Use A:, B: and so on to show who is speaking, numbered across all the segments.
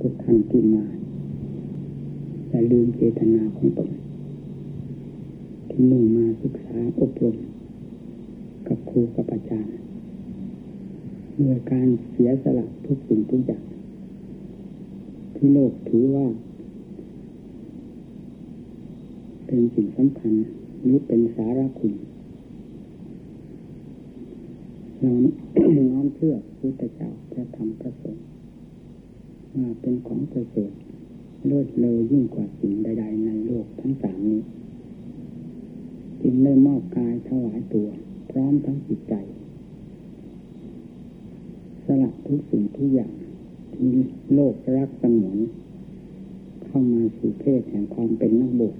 A: ทุกท่านที่มาอย่าลืมเจตนาของตนที่มุ่งมาศึกษาอบรม กับครูกับอาจารย์ด้วยการเสียสละทุกสิ่งทุกอย่าง ที่โลกถือว่า เป็นสิ่งสำคัญหรือเป็นสาระคุณเราน้อมเชื่อพระเจ้าพระธรรมพระสงฆ์ เป็นของประเสริฐเลิศเลอยิ่งกว่าสิ่งใด ๆ ในโลกทั้งสามนี้จึงได้มอบกายถวายตัว พร้อมทั้งจิตใจ สละทุกสิ่งทุกอย่างที่โลกรักสงวนเข้ามาสู่เพศแห่งความเป็นนักบวช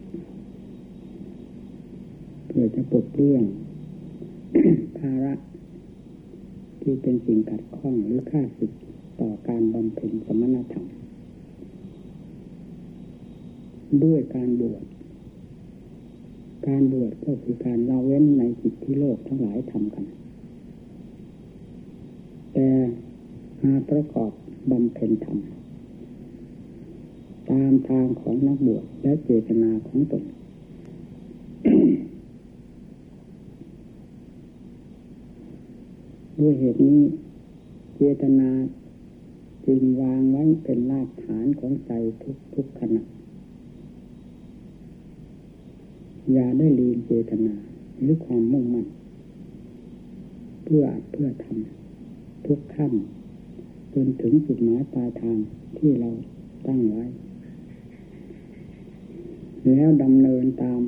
A: เพื่อจะปลดเปลื้องภาระ ที่เป็นสิ่งขัดข้องหรือค่าศึก ต่อการบำเพ็ญสมณธรรมด้วยการบวช การบวชก็คือการละเว้นในจิตที่โลกทั้งหลายทำกัน แต่มาประกอบบำเพ็ญธรรมตามทางของนักบวชและเจตนาของตนด้วยเหตุนี้เจตนา จึงวางไว้เป็นรากฐานของใจทุกทุกขณะ อย่าได้ลืมเจตนาหรือความมุ่งมั่นเพื่อเพื่อทำทุกขั้นจนถึงจุดหมายปลายทางที่เราตั้งไว้ แล้วดำเนินตาม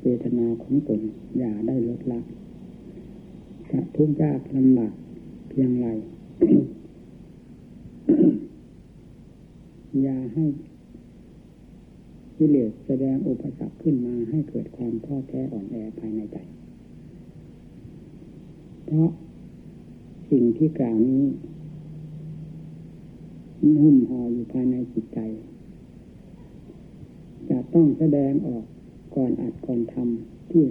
A: เจตนาของตนอย่าได้ลดละจะทุกข์ยากลำบากเพียงไร อย่าให้กิเลสแสดงอุปสรรคขึ้นมาให้เกิดความท้อแท้อ่อนแอภายในใจ เพราะสิ่งที่กล่าวนี้หุ้มห่ออยู่ภายในจิตใจ จะต้องแสดงออกก่อนอัดก่อนทำที่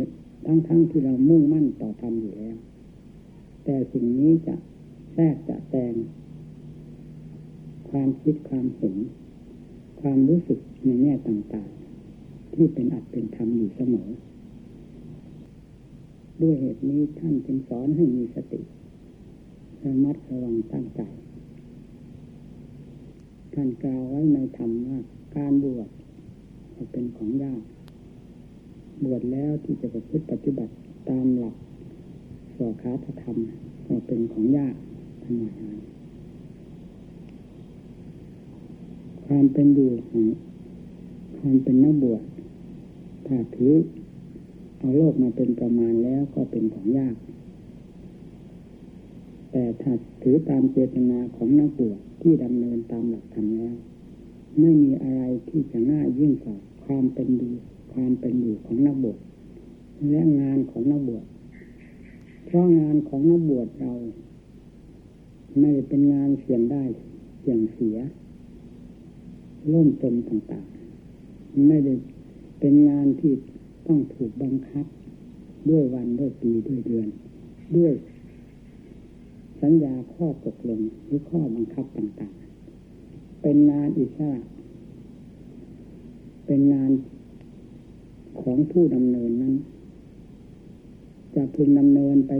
A: ทั้งๆทที่เรามุ่งมั่นต่อทำอยู่แล้ว แต่สิ่งนี้จะแทรกจะแตง ความคิดความเห็นความรู้สึกในแง่ต่างๆ ที่เป็นอัดเป็นธรรมอยู่เสมอ ด้วยเหตุนี้ท่านจึงสอนให้มีสติระมัดระวังตั้งใจท่านกล่าวไว้ในธรรมว่าการบวชเป็นของยาก บวชแล้วที่จะประพฤติปฏิบัติตามหลักสวขาธรรมก็เป็นของยากทำไม ความเป็นอยู่ของความเป็นนักบวชถ้าถือเอาโลกมาเป็นประมาณแล้วก็เป็นของยาก แต่ถ้าถือตามเจตนาของนักบวชที่ดำเนินตามหลักธรรมแล้ว ไม่มีอะไรที่จะง่ายยิ่งกว่าความเป็นดีความเป็นอยู่ของนักบวชและงานของนักบวชเพราะงานของนักบวชเรา ไม่เป็นงานเสี่ยงได้เสี่ยงเสีย ล่มจมต่างๆ ไม่ได้เป็นงานที่ต้องถูกบังคับ ด้วยวันด้วยปีด้วยเดือน ด้วย สัญญาข้อตกลงหรือข้อบังคับต่างๆ เป็นงานอิสระ เป็นงานของผู้ดำเนินนั้น จะพึงดำเนินไป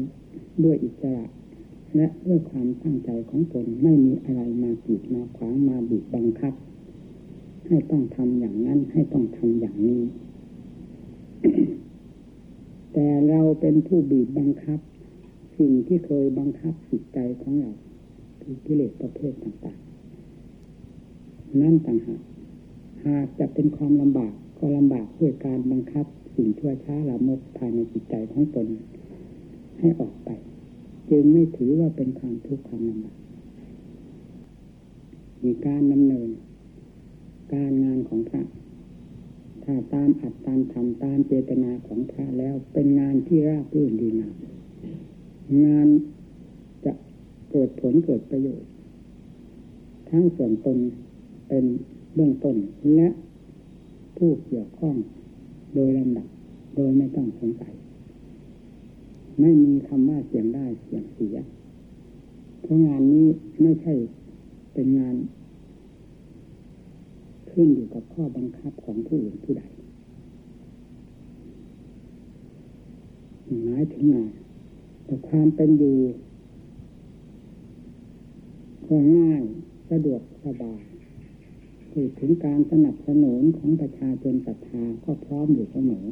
A: ด้วยอิสระ และด้วยความตั้งใจของตนไม่มีอะไรมากีดมาขวางมาบีบบังคับ ให้ต้องทำอย่างนั้น ให้ต้องทำอย่างนี้ แต่เราเป็นผู้บีบบังคับ สิ่งที่เคยบังคับจิตใจของเราคือกิเลสประเภทต่างๆ นั่นต่างหากหากจะเป็นความลำบากก็ลำบากด้วยการบังคับ สิ่งชั่วช้าละมกภายในจิตใจของตนให้ออกไป จึงไม่ถือว่าเป็นความทุกข์ความลำบากมีการดำเนิน การงานของพระ ถ้าตามอัดตามทำตามเจตนาของพระแล้วเป็นงานที่ราบรื่นดีงามงานจะเกิดผลเกิดประโยชน์ ทั้งส่วนตนเป็นเบื้องต้นและผู้เกี่ยวข้องโดยลำดับโดยไม่ต้องสงสัย ไม่มีคำว่าเสียงได้เสียงเสีย เพราะงานนี้ไม่ใช่เป็นงาน ขึ้นอยู่กับข้อบังคับของผู้อื่นผู้ใดหมายถึงงานแต่ความเป็นอยู่ก็ง่ายสะดวกสบายพูดถึงการสนับสนุนของประชาชนศรัทธาก็พร้อมอยู่เสมอ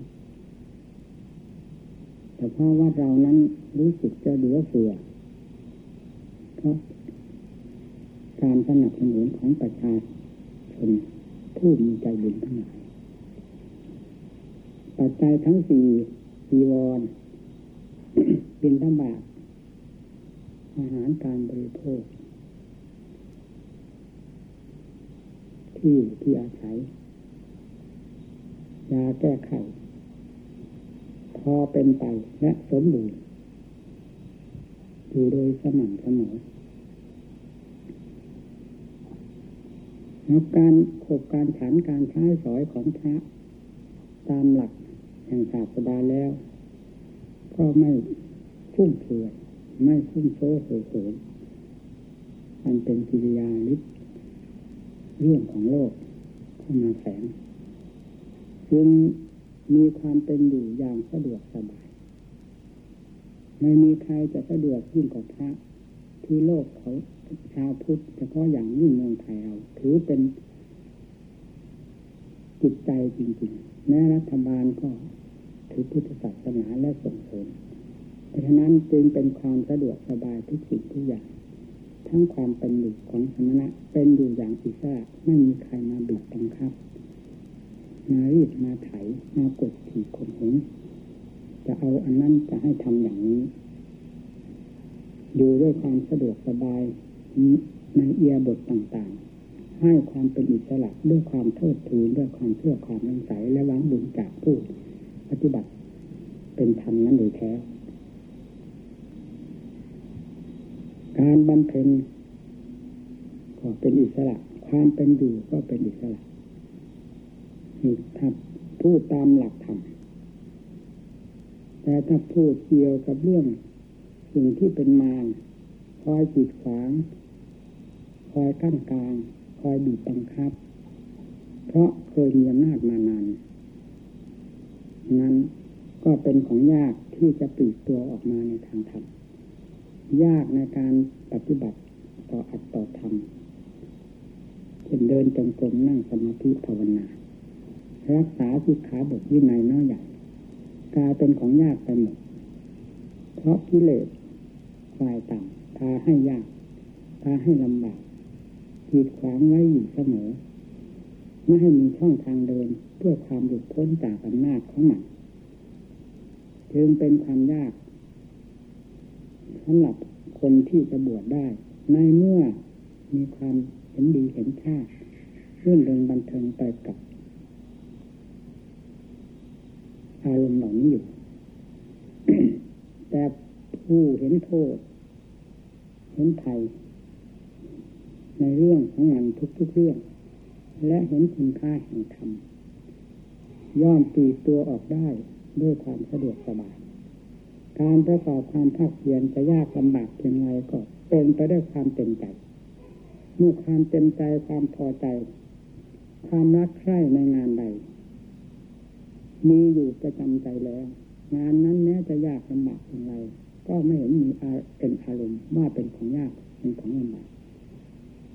A: แต่เพราะว่าเรานั้นรู้สึกจะเหลือเฟือเพราะการสนับสนุนของประชาชน ผู้มีใจบุญทั้งหลายปัจจัยทั้งสี่ปีวรบินธบาตอาหารการบริโภค ที่ที่อาศัยยาแก้ไข พอเป็นไปและสมบูรณ์อยู่โดยสม่ำเสมอแล้ว การขบการฉันการใช้สอยของพระตามหลักแห่งศาสดาแล้ว ก็ไม่ฟุ่มเฟือยไม่ฟุ้งเฟ้อเห่อเหินมันเป็นกิริยาลิเรื่องของโลกเข้ามาแฝงจึงมีความเป็นอยู่อย่างสะดวกสบาย ไม่มีใครจะสะดวกยิ่งกว่าพระที่โลกเขา ชาวพุทธเฉพาะอย่างยิ่งเมืองไทยเรา ถือเป็นจิตใจจริงๆ แม้รัฐบาลก็ถือพุทธศาสนาและส่งเสริมเพราะฉะนั้นจึงเป็นความสะดวกสบายทุกสิ่งทุกอย่าง ทั้งความเป็นอยู่ของสมณะเป็นอยู่อย่างอิสระไม่มีใครมาบีบบังคับ มารีดมาไถมากดขี่ข่มเหงจะเอาอันนั้นจะให้ทำอย่างนี้อยู่ด้วยความสะดวกสบาย ในเอียบทต่างๆ ให้ความเป็นอิสระด้วยความเทิดทูนด้วยความเชื่อความน้ำใสและหวังบุญจากผู้ปฏิบัติเป็นธรรมนั้นโดยแท้ การบำเพ็ญก็เป็นอิสระ ความเป็นอยู่ก็เป็นอิสระนี่ถ้าพูดตามหลักธรรมแต่ถ้าพูดเกี่ยวกับเรื่อง สิ่งที่เป็นมารคอยจีดขวาง คอยกั้นกลาง คอยบีบบังคับ เพราะเคยมีอำนาจมานานนั้นก็เป็นของยากที่จะปลีกตัวออกมาในทางธรรมยากในการปฏิบัติต่ออัตต่อธรรมเช่นเดินจงกรมนั่งสมาธิภาวนา รักษาสิกขาบทวินัยน้อยใหญ่กลายเป็นของยากไปหมดเพราะกิเลสฝ่ายต่ำพาให้ยากพาให้ลำบาก ขีดขวางไว้อยู่เสมอ ไม่ให้มีช่องทางเดินเพื่อความหลุดพ้นจากอำนาจของมันจึงเป็นความยากสำหรับคนที่จะบวชได้ ในเมื่อมีความเห็นดีเห็นชาเรื่องเริงบันเทิงไปกับอารมณ์เหล่านี้อยู่ แต่ผู้เห็นโทษ เห็นภัย ในเรื่องของงานทุกๆเรื่อง และเห็นคุณค่าแห่งธรรมย่อมตีตัวออกได้ด้วยความสะดวกสบาย การประกอบความภาคเพียรจะยากลำบากเพียงไรก็เป็นไปด้วยความเต็มใจเมื่อความเต็มใจความพอใจ ความรักใคร่ในงานใด มีอยู่ประจำใจแล้ว งานนั้นแม้จะยากลำบากเพียงไรก็ไม่เห็นมีเป็นอารมณ์ว่าเป็นของยากเป็นของลำบาก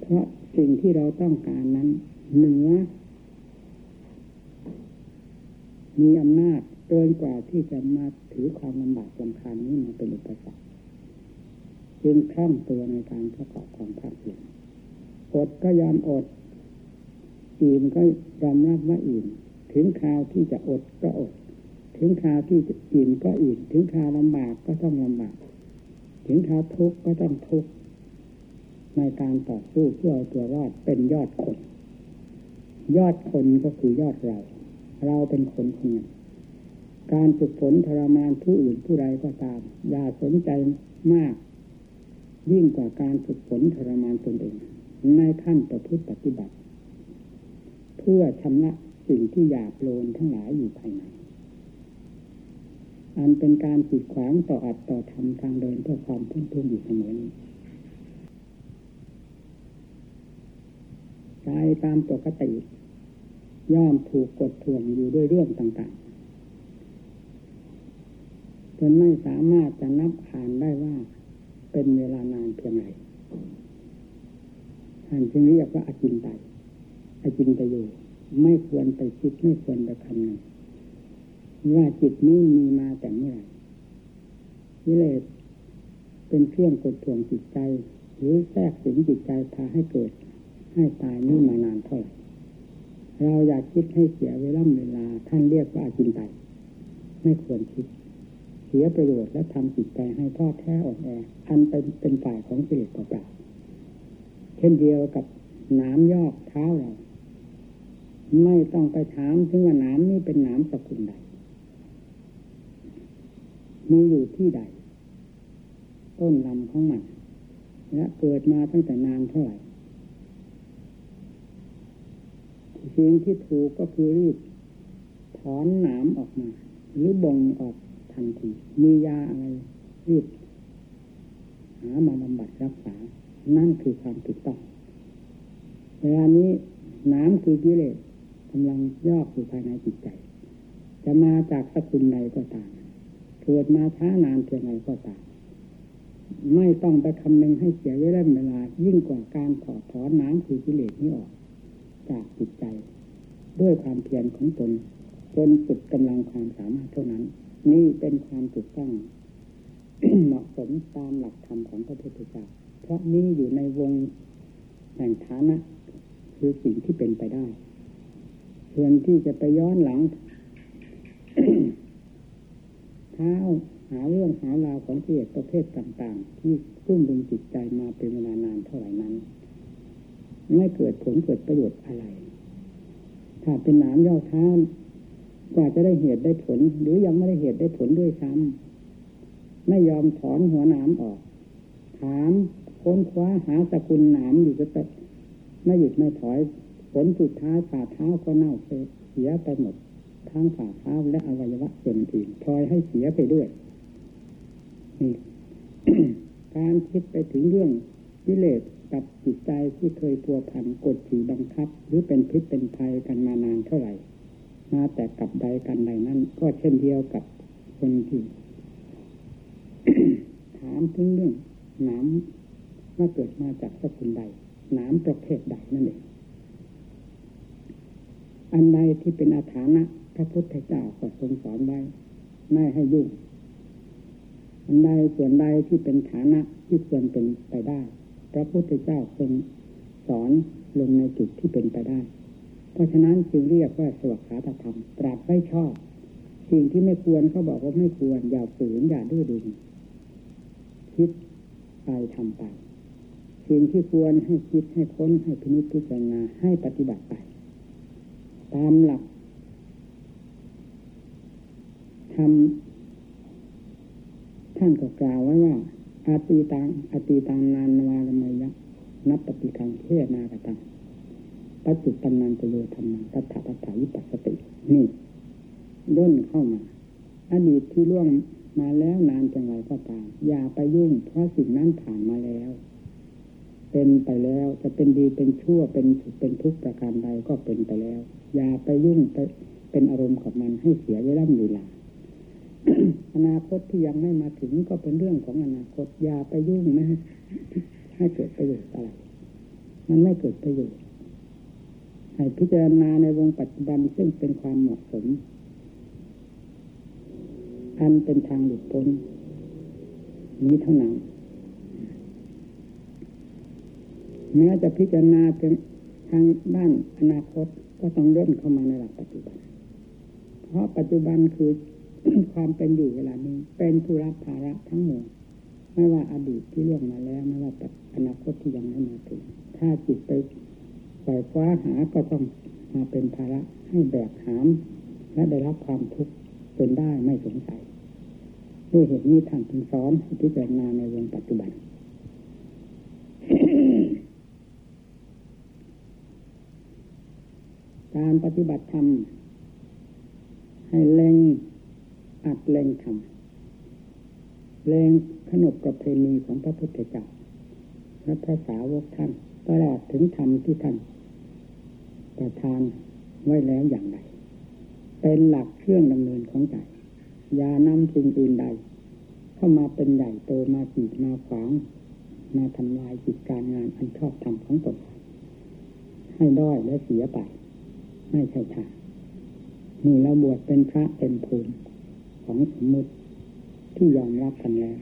A: เพราะสิ่งที่เราต้องการนั้น เหนือ มีอำนาจเกินกว่าที่จะมาถือความลำบากลำคาญนี้มาเป็นอุปสรรคจึงคล่องตัวในการประกอบความภาคเพียรอดก็ยอมอด อิ่มก็ยอมรับว่าอิ่ม ถึงคราวที่จะอดก็อด ถึงคราวที่จะอิ่มก็อิ่ม ถึงคราวลำบากก็ต้องลำบาก ถึงคราวทุกข์ก็ต้องทุกข์ ในการต่อสู้เพื่อเอาตัวรอดเป็นยอดคน ยอดคนก็คือยอดเรา เราเป็นคนคนหนึ่งการฝึกฝนทรมานผู้อื่นผู้ใดก็ตาม อย่าสนใจมาก ยิ่งกว่าการฝึกฝนทรมานตนเองในขั้นประพฤติปฏิบัติ เพื่อชำระสิ่งที่หยาบโลนทั้งหลายอยู่ภายในอันเป็นการขีดขวางต่ออัดต่อทำทางเดินเพื่อความพ้นทุกข์อยู่เสมอนี้ ใจตามปกติย่อมถูกกดท่วงอยู่ด้วยเรื่องต่างๆจนไม่สามารถจะนับอ่านได้ว่าเป็นเวลานานเพียงไรท่านจึงเรียกว่าอาจินไตอาจินตโยไม่ควรไปคิดไม่ควรไปคำนึงว่าจิตนี้มีมาแต่เมื่อไหร่วิเลศเป็นเครื่องกดท่วงจิตใจ หรือแทรกสิงจิตใจพาให้เกิด ให้ตายนี่มานานเท่าไหร่เราอยากคิดให้เสียเวลาเวลา ท่านเรียกว่าจินไตไม่ควรคิด เสียประโยชน์และทำจิตใจให้ทอดแท้อ่อนแออันเป็นเป็นฝ่ายของกิเลสเปล่าเช่นเดียวกับน้ำยอกเท้าเรา ไม่ต้องไปถามถึงว่าน้ำนี่เป็นน้ำสกุลใดมีอยู่ที่ใด ต้นลำของมันและเกิดมาตั้งแต่นานเท่าไหร่ สิ่งที่ถูกก็คือรีบถอนหนามออกมา หรือบ่งออกทันทีมียาอะไรรีบหามาบำบัดรักษา นั่นคือความถูกต้องเวลานี้น้ำคือกิเลสกำลังยอกอยู่ภายในจิตใจ จะมาจากสกุลใดก็ตามเกิดมาช้านานเพียงไรก็ตามไม่ต้องไปคำนึงให้เสียเวลาเวลา ยิ่งกว่าการถอดถอนน้ำคือกิเลสนี้ออก จากจิตใจ ด้วยความเพียรของตนจนสุดกำลังความสามารถเท่านั้น นี่เป็นความถูกต้องเหมาะสมตามหลักธรรมของพระพุทธเจ้าเพราะนี่อยู่ในวงแห่งฐานะ คือสิ่งที่เป็นไปได้ส่วนที่จะไปย้อนหลังเท้าหาเรื่องหาราวของเกียรติประเภทต่าง ๆ ที่รุ่มรุมจิตใจมาเป็นเวลานานเท่าไหร่นั้น ไม่เกิดผลเกิดประโยชน์อะไร ถ้าเป็นหนามย่อเท้ากว่าจะได้เหตุได้ผล หรือยังไม่ได้เหตุได้ผลด้วยซ้ำไม่ยอมถอนหัวหนามออก ถามค้นคว้าหาสกุลหนามอยู่ก็จะไม่หยุดไม่ถอย ผลสุดท้ายฝ่าเท้าก็เน่าเสียไปหมดทั้งฝ่าเท้าและอวัยวะส่วนอื่นพลอยให้เสียไปด้วยนี่การคิดไปถึงเรื่องวิเลศ กับจิตใจที่เคยพัวพันกดขี่บังคับ หรือเป็นพิษเป็นภัยกันมานานเท่าไหร่มาแต่กับใดกันใดนั้น ก็เช่นเดียวกับคนที่ถามถึงเรื่องน้ำว่าเกิดมาจากสกุลใดน้ำประเภทใดนั่นเองอันใดที่เป็นอาถานะพระพุทธเจ้าก็ทรงสอนไว้ไม่ให้ยุ่งอันใดส่วนใดที่เป็นฐานะที่ควรเป็นไปได้ พระพุทธเจ้าทรงสอนลงในจุดที่เป็นไปได้ เพราะฉะนั้นจึงเรียกว่าสวัสดิธรรม ตรัสไว้ชอบ สิ่งที่ไม่ควรเขาบอกว่าไม่ควร อย่าฝืนอย่าดื้อดึงคิดไปทำไป สิ่งที่ควรให้คิดให้ค้นให้พินิจพิจารณาให้ปฏิบัติไป ตามหลักทำท่านก็กล่าวไว้ว่า อาตีตังอาตีตังนานวารมยะนับปฏิกังเทนากตังปัจจุตันนันตโยธรรมังตัถาปัฏฐาวิปัสสติ นี่ย่นเข้ามาอดีตที่ล่วงมาแล้วนานจังไรก็ตามอย่าไปยุ่ง เพราะสิ่งนั้นผ่านมาแล้ว เป็นไปแล้วจะเป็นดีเป็นชั่วเป็นสุขเป็นทุกข์ประการใดก็เป็นไปแล้ว อย่าไปยุ่งไปเป็นอารมณ์กับมันให้เสียเวลาเวลา อนาคตที่ยังไม่มาถึงก็เป็นเรื่องของอนาคตอย่าไปยุ่งไม่ให้เกิดประโยชน์อะไรมันไม่เกิดประโยชน์ให้พิจารณาในวงปัจจุบันซึ่งเป็นความเหมาะสม อันเป็นทางหลุดพ้นนี้เท่านั้นแม้จะพิจารณาถึงทางด้านอนาคตก็ต้องย่นเข้ามาในหลักปัจจุบัน เพราะปัจจุบันคือ ความเป็นอยู่เวลานี้ เป็นผู้รับภาระทั้งหมดไม่ว่าอดีตที่ล่วงมาแล้วไม่ว่าอนาคตที่ยังไม่มาถึงถ้าจิตไปปล่อยคว้าหาก็ต้องมาเป็นภาระให้แบกหาม และได้รับความทุกข์จนได้ไม่สงสัยด้วยเหตุนี้ท่านจึงสอนให้พิจารณาในวงปัจจุบัน การปฏิบัติธรรมให้เล็ง อัดเล็งทำเล็งขนบกับเพณีของพระพุทธเจ้าและพระสาวกท่านตลอดถึงธรรมที่ท่านประทานไว้แล้วอย่างใดเป็นหลักเครื่องดำเนินของใจอย่านำสิ่งอื่นใด เข้ามาเป็นใหญ่โตมาจีดมาขวางมาทำลายจิตการงานอันชอบธรรมของตนให้ด้อยและเสียไป ไม่ใช่ทางนี่เราบวชเป็นพระเป็นภูมิ ของสมมติที่ยอมรับกันแล้ว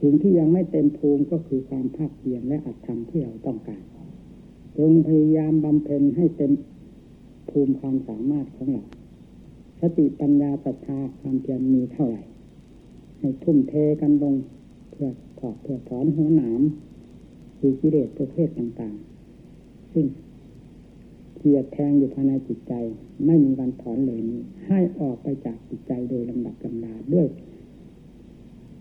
A: สิ่งที่ยังไม่เต็มภูมิก็คือความภาคเพียรและอัตธรรมที่เราต้องการจงพยายามบำเพ็ญให้เต็มภูมิความสามารถของเราสติปัญญาศรัทธาความเพียรมีเท่าไหร่ ให้ทุ่มเทกันลงเพื่อถอดเพื่อถอนหัวหนามคือกิเลสประเภทต่างๆ ซึ่ง เกียดแทงอยู่ภายในจิตใจ ไม่มีวันถอนเลยนี้ ให้ออกไปจากจิตใจโดยลำดับลำดาด้วย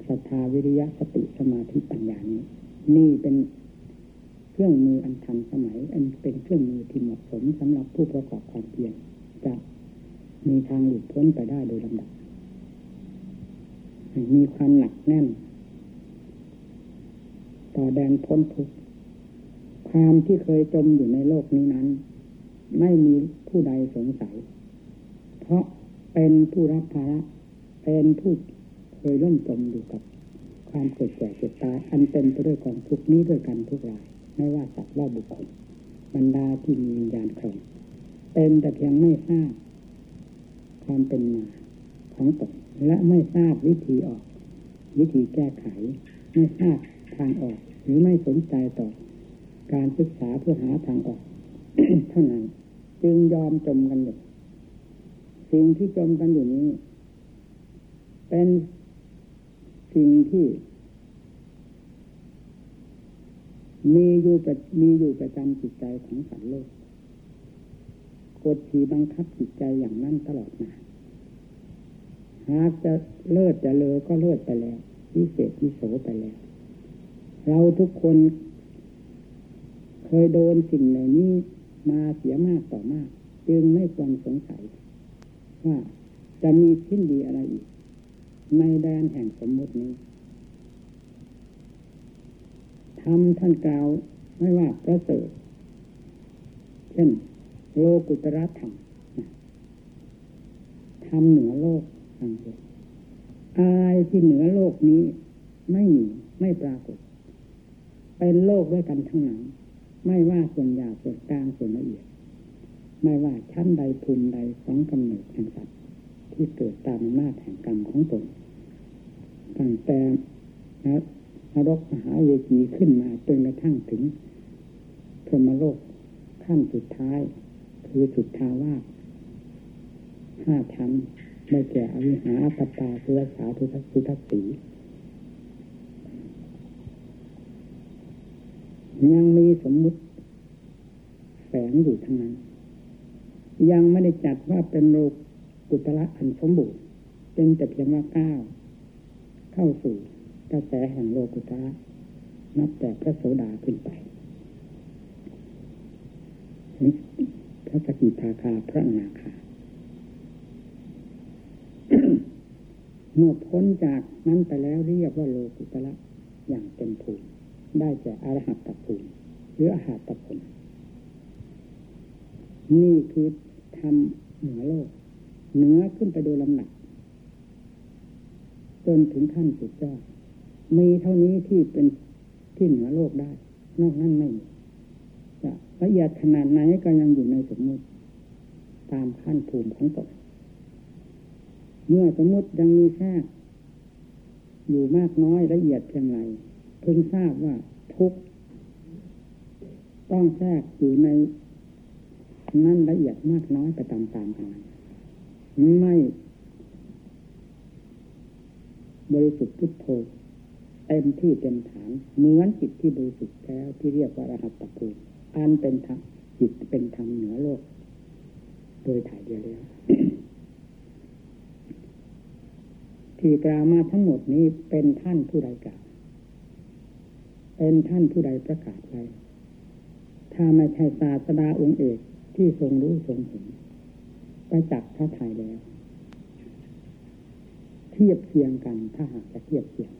A: ศรัทธาวิริยะสติสมาธิปัญญานี้ นี่เป็นเครื่องมืออันทันสมัย อันเป็นเครื่องมือที่เหมาะสมสำหรับผู้ประกอบความเพียรจะมีทางหลุดพ้นไปได้โดยลำดับ มีความหนักแน่น ต่อแดนพ้นทุกความที่เคยจมอยู่ในโลกนี้นั้น ไม่มีผู้ใดสงสัย เพราะเป็นผู้รับภาระเป็นผู้เคยล่มจมอยู่กับความเกิดแก่เจ็บตายอันเต็มไปด้วยกองทุกนี้ด้วยกันทุกราย ไม่ว่าสัตว์ว่าบุคคลบรรดาที่มีวิญญาณครองเป็นแต่เพียงไม่ทราบความเป็นมาของตนและไม่ทราบวิธีออก วิธีแก้ไข ไม่ทราบทางออก หรือไม่สนใจต่อ การศึกษาเพื่อหาทางออกเท่านั้น จึงยอมจมกันอยู่สิ่งที่จมกันอยู่นี้ เป็นสิ่งที่ มีอยู่ประมีอยู่ประจำจิตใจของสัตว์โลกกดขี่บังคับจิตใจอย่างนั้นตลอดมาหากจะเลิศจะเลอก็เลิศไปแล้ววิเศษวิโสไปแล้ว เราทุกคน เคยโดนสิ่งเหล่านี้ มาเสียมากต่อมาก จึงไม่ควรสงสัย ว่าจะมีชิ้นดีอะไรอีก ในแดนแห่งสมมุตินี้ทำท่านกล่าวไม่ว่าประเสริฐเช่น โลกุตระธรรมทำเหนือโลกทางโลกอะไรที่เหนือโลกนี้ไม่มีไม่ปรากฏ เป็นโลกด้วยกันทั้งนั้น ไม่ว่าส่วนหยาบส่วนกลางส่วนละเอียด ไม่ว่าชั้นใดภูมิใดของกำเนิดแห่งสัตว์ที่เกิดตามอำนาจแห่งกรรมของตนตั้งแต่นะนรกมหาเวจีขึ้นมาจนกระทั่งถึงพรหมโลกขั้นสุดท้าย คือสุดทาวาสห้าชั้นได้แก่อวิหาปตาสุรสาทุทัสุทัสี ยังมีสมมุติแฝงอยู่ทั้งนั้น ยังไม่ได้จัดว่าเป็นโลกุตระอันสมบูรณ์เป็นแต่เพียงว่าก้าวเข้าสู่กระแสแห่งโลกุตระนับแต่พระโสดาขึ้นไปนี่พระสกิทาคาพระนาคา เมื่อพ้นจากนั้นไปแล้วเรียกว่าโลกุตระอย่างเต็มภูมิ ได้แก่อรหัตตภูมิหรืออหัตตผลนี่คือทำเหนือโลก เหนือขึ้นไปโดยลำหนัก จนถึงขั้นสุดยอดมีเท่านี้ที่เป็นที่เหนือโลกได้ นอกนั้นไม่มีจะละเอียดขนาดไหนก็ยังอยู่ในสมมติ ตามขั้นภูมิของตนเมื่อสมมติยังมีแทรกอยู่มากน้อยละเอียดเพียงไร พิ่งทราบว่าทุกต้องแทรกอยู่ในนั่นละเอียดมากน้อยไปตามๆกันไม่บริสุทธิ์พุทโธเต็มที่เต็มฐานเหมือนจิตที่บริสุทธิ์แล้วที่เรียกว่ารหัตตภูมิอันเป็นธรรมจิตเป็นธรรมเหนือโลก โดยถ่ายเดียวแล้วที่กล่าวมาทั้งหมดนี้เป็นท่านผู้ใดกล่าว เป็นท่านผู้ใดประกาศไว้ถ้าไม่ใช่ศาสดาองค์เอกที่ทรงรู้ทรงเห็นไปจับพระถ่ายแล้ว เทียบเคียงกันถ้าหากจะเทียบเคียง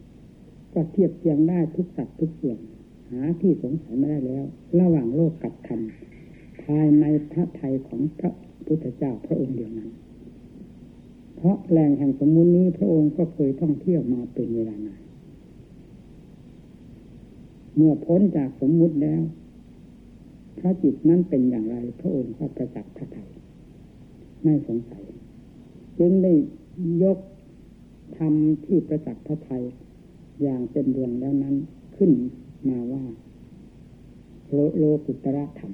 A: ก็เทียบเทียงได้ทุกสัตว์ทุกส่วนหาที่สงสัยไม่ได้แล้ว ระหว่างโลกกับธรรมภายในพระไทยของพระพุทธเจ้าพระองค์เดียวนั้น เพราะแหล่งแห่งสมมุตินี้พระองค์ก็เคยท่องเที่ยวมาเป็นเวลานาน เมื่อพ้นจากสมมุติแล้วพระจิตนั้นเป็นอย่างไร พระองค์ก็ประจักษ์พระไทยไม่สงสัย จึงได้ยกธรรมที่ประจักษ์พระไทยอย่างเป็นดวงแล้วนั้นขึ้นมาว่าโลโลกุตระธรรม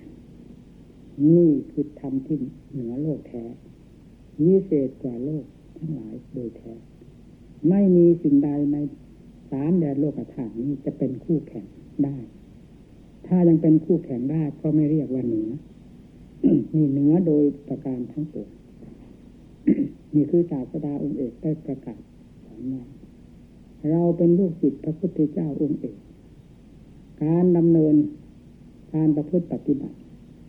A: นี่คือธรรมที่เหนือโลกแท้วิเศษกว่าโลกทั้งหลายโดยแท้ ไม่มีสิ่งใดในสามแดนโลกธาตุนี้จะเป็นคู่แข่ง ได้ ถ้ายังเป็นคู่แข่งได้ก็ไม่เรียกว่าเหนือนี่เหนือโดยประการทั้งปวงนี่คือศาสดาองค์เอกได้ประกาศสอนว่าเราเป็นลูกศิษย์พระพุทธเจ้าองค์เอกการดำเนินการประพฤติปฏิบัติ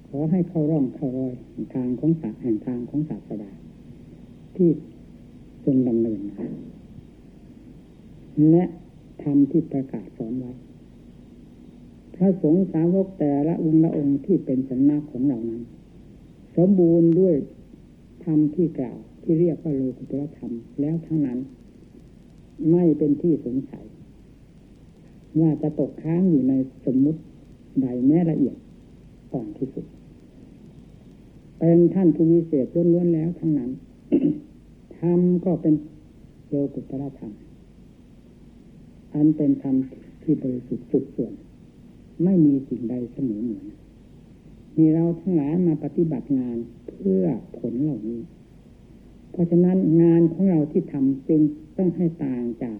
A: ขอให้เข้าร่องเข้ารอยทางของศาสแห่งทางของศาสดา ที่ทรงดำเนินมาและทำที่ประกาศสอนไว้ พระสงฆ์สาวกแต่ละองค์ละองค์ที่เป็นสันนาของเรานั้น สมบูรณ์ด้วยธรรมที่กล่าวที่เรียกว่าโลกุตรธรรมแล้วทั้งนั้น ไม่เป็นที่สงสัย ว่าจะตกค้างอยู่ในสมมุติใดแม้ละเอียดอ่อนที่สุด เป็นท่านผู้วิเศษล้วนๆแล้วทั้งนั้นธรรมก็เป็นโลกุตระธรรมอันเป็นธรรมที่บริสุทธิ์สุดส่วน ไม่มีสิ่งใดเสมอเหมือนมีเราทั้งหลายมาปฏิบัติงานเพื่อผลเหล่านี้ เพราะฉะนั้นงานของเราที่ทำจึงต้องให้ต่างจาก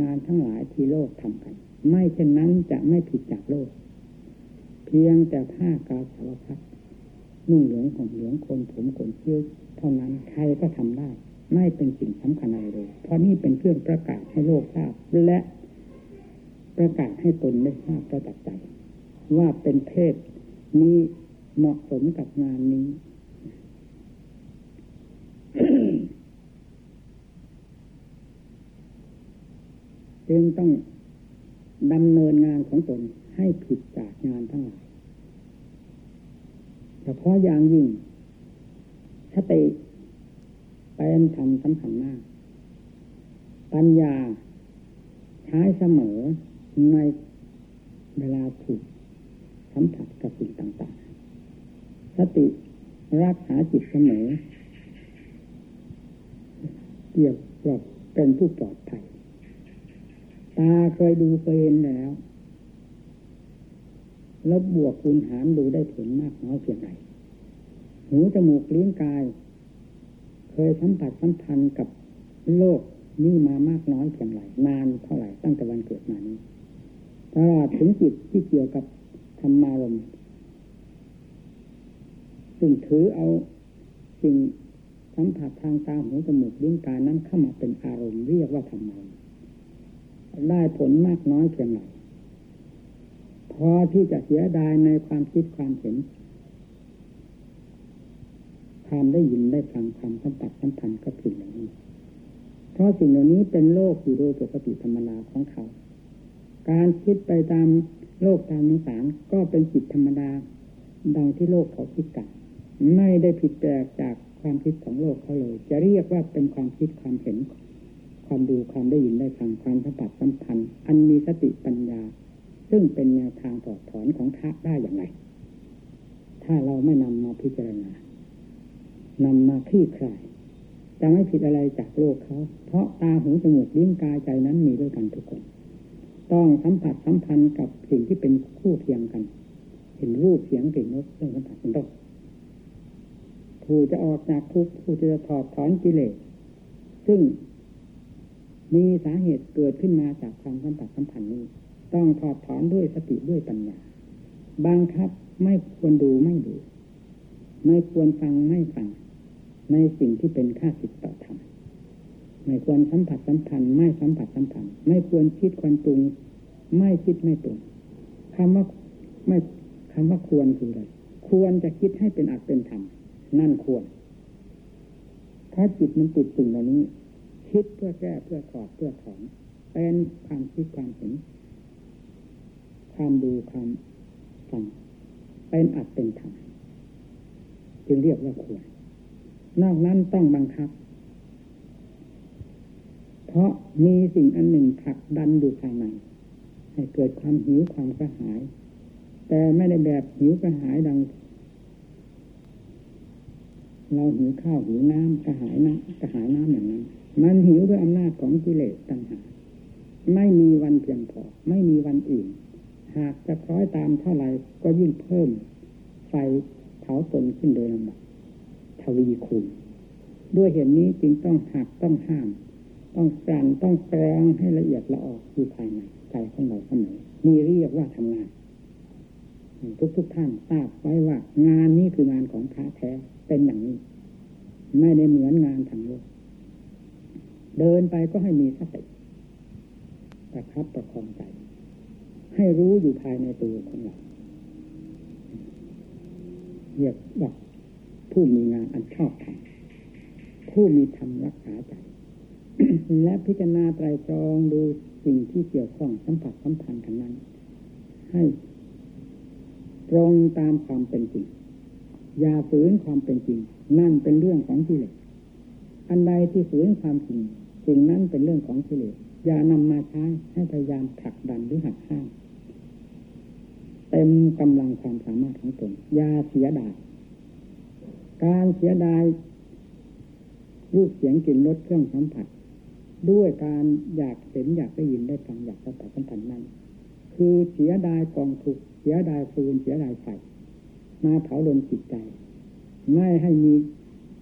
A: งานทั้งหลายที่โลกทำกัน ไม่เช่นนั้นจะไม่ผิดจากโลก เพียงแต่ผ้ากาสาวพัดนุ่งเหลืองของเหลืองคนผมขนเชี่ยวเท่านั้นใครก็ทำได้ ไม่เป็นสิ่งสำคัญอะไรเลย เพราะนี่เป็นเครื่องประกาศให้โลกทราบและ ประกาศให้ตนได้ทราบประจักษ์ใจ ว่าเป็นเพศนี้เหมาะสมกับงานนี้ จึงต้องดำเนินงานของตนให้ผิดจากงานทั้งหลายเฉพาะอย่างยิ่งสติเป็นธรรมสำคัญมาก ปัญญาใช้เสมอ ในเวลาถูกสัมผัสกับสิ่งต่างๆ สติรักษาจิตเสมอ เกี่ยวกับเป็นผู้ปลอดภัย ตาเคยดูเคยเห็นแล้ว แลบบวกคูณหารดูได้ผลมากน้อยเพียงไรหูจมูกลิ้นกาย เคยสัมผัสสัมพันธ์กับโลกนี่มามากน้อยเพียงไรนานเท่าไหร่ตั้งแต่วันเกิดมานี้ ถึงจิตที่เกี่ยวกับธรรมารมซึ่งถือเอาสิ่งสัมผัสทางตาหูจมูกลิ้นกายนั้นเข้ามาเป็นอารมณ์เรียกว่าธรรมารมได้ผลมากน้อยเพียงไรพอที่จะเสียดายในความคิดความเห็นความได้ยินได้ฟังความสัมผัสสัมพันธ์กับสิ่งเหล่านี้ เพราะสิ่งเหล่านี้เป็นโลกอยู่โดยปกติธรรมดาของเขา การคิดไปตามโลกตามนิสานก็เป็นจิตธรรมดา ดังที่โลกเขาคิดกัน ไม่ได้ผิดแปลกจากความคิดของโลกเขาเลย จะเรียกว่าเป็นความคิดความเห็น ความดูความได้ยินได้ฟังความสัมผัสสัมพันธ์อันมีสติปัญญา ซึ่งเป็นแนวทางถอดถอนของทะได้อย่างไร ถ้าเราไม่นำมาพิจารณานำมาคลี่คลายจะไม่ผิดอะไรจากโลกเขา เพราะตาหูจมูกลิ้นกายใจนั้นมีด้วยกันทุกคน ต้องสัมผัสสัมพันธ์กับสิ่งที่เป็นคู่เคียงกัน เห็นรูปเสียงกลิ่นรสเรื่องสัมผัสเป็นต้นผู้จะออกจากทุกข์ผู้จะถอดถอนกิเลสซึ่งมีสาเหตุเกิดขึ้นมาจากความสัมผัสสัมพันธ์นี้ ต้องถอดถอนด้วยสติด้วยปัญญาบังคับไม่ควรดูไม่ดู ไม่ควรฟังไม่ฟัง ในสิ่งที่เป็นค่าสิทต่อธรรม ไม่ควรสัมผัสสัมพันธ์ไม่สัมผัสสัมพันธ์ไม่ควรคิดควรปรุง ไม่คิดไม่ปรุงคำว่าไม่คำว่าควรคืออะไรควรจะคิดให้เป็นอัตเป็นธรรมนั่นควร ถ้าจิตมันติดสิ่งเหล่านี้ คิดเพื่อแก้เพื่อถอดเพื่อถอนเป็นความคิดความเห็นความดูความฟังเป็นอัดเป็นธรรมจึงเรียกว่าควรนอกนั้นต้องบังคับ เพราะมีสิ่งอันหนึ่งผลักดันอยู่ภายในให้เกิดความหิวความกระหาย แต่ไม่ได้แบบหิวกระหายดัง เราหิวข้าวหิวน้ำกระหายน้ำกระหายน้ำอย่างนั้น มันหิวด้วยอำนาจของกิเลสตัณหา ไม่มีวันเพียงพอ ไม่มีวันอื่น หากจะคล้อยตามเท่าไรก็ยิ่งเพิ่ม ไฟเผาตนขึ้นโดยลำดับทวีคูณด้วยเหตุนนี้จึงต้องหักต้องห้าม ต้องกลั่นต้องกรองให้ละเอียดละออกอยู่ภายในใจของเราเสมอนี่เรียกว่าทำงานทุกทุกท่านทราบไว้ว่า งานนี้คืองานของพระแท้เป็นอย่างนี้ ไม่ได้เหมือนงานทางโลกเดินไปก็ให้มีสติประคับประคองใจ ให้รู้อยู่ภายในตัวของเราเรียกว่าผู้มีงานอันชอบทำผู้มีธรรมรักษาใจ และพิจารณาไตรตรองดูสิ่งที่เกี่ยวข้องสัมผัสสัมพันธ์กันนั้น ให้ตรงตามความเป็นจริงอย่าฝืนความเป็นจริง นั่นเป็นเรื่องของกิเลสอันใดที่ฝืนความจริงสิ่งนั้นเป็นเรื่องของกิเลสอย่านำมาใช้ให้พยายามผลักดันหรือหักห้ามเต็มกำลังความสามารถของตนอย่าเสียดายการเสียดายรูปเสียงกลิ่นรสเครื่องสัมผัส ด้วยการอยากเห็นอยากได้ยินได้ฟังอยากสัมผัสสัมผัสนั้น คือเสียดายกองทุกเสียดายฟืนเสียดายไฟมาเผาลนจิตใจ ไม่ให้มี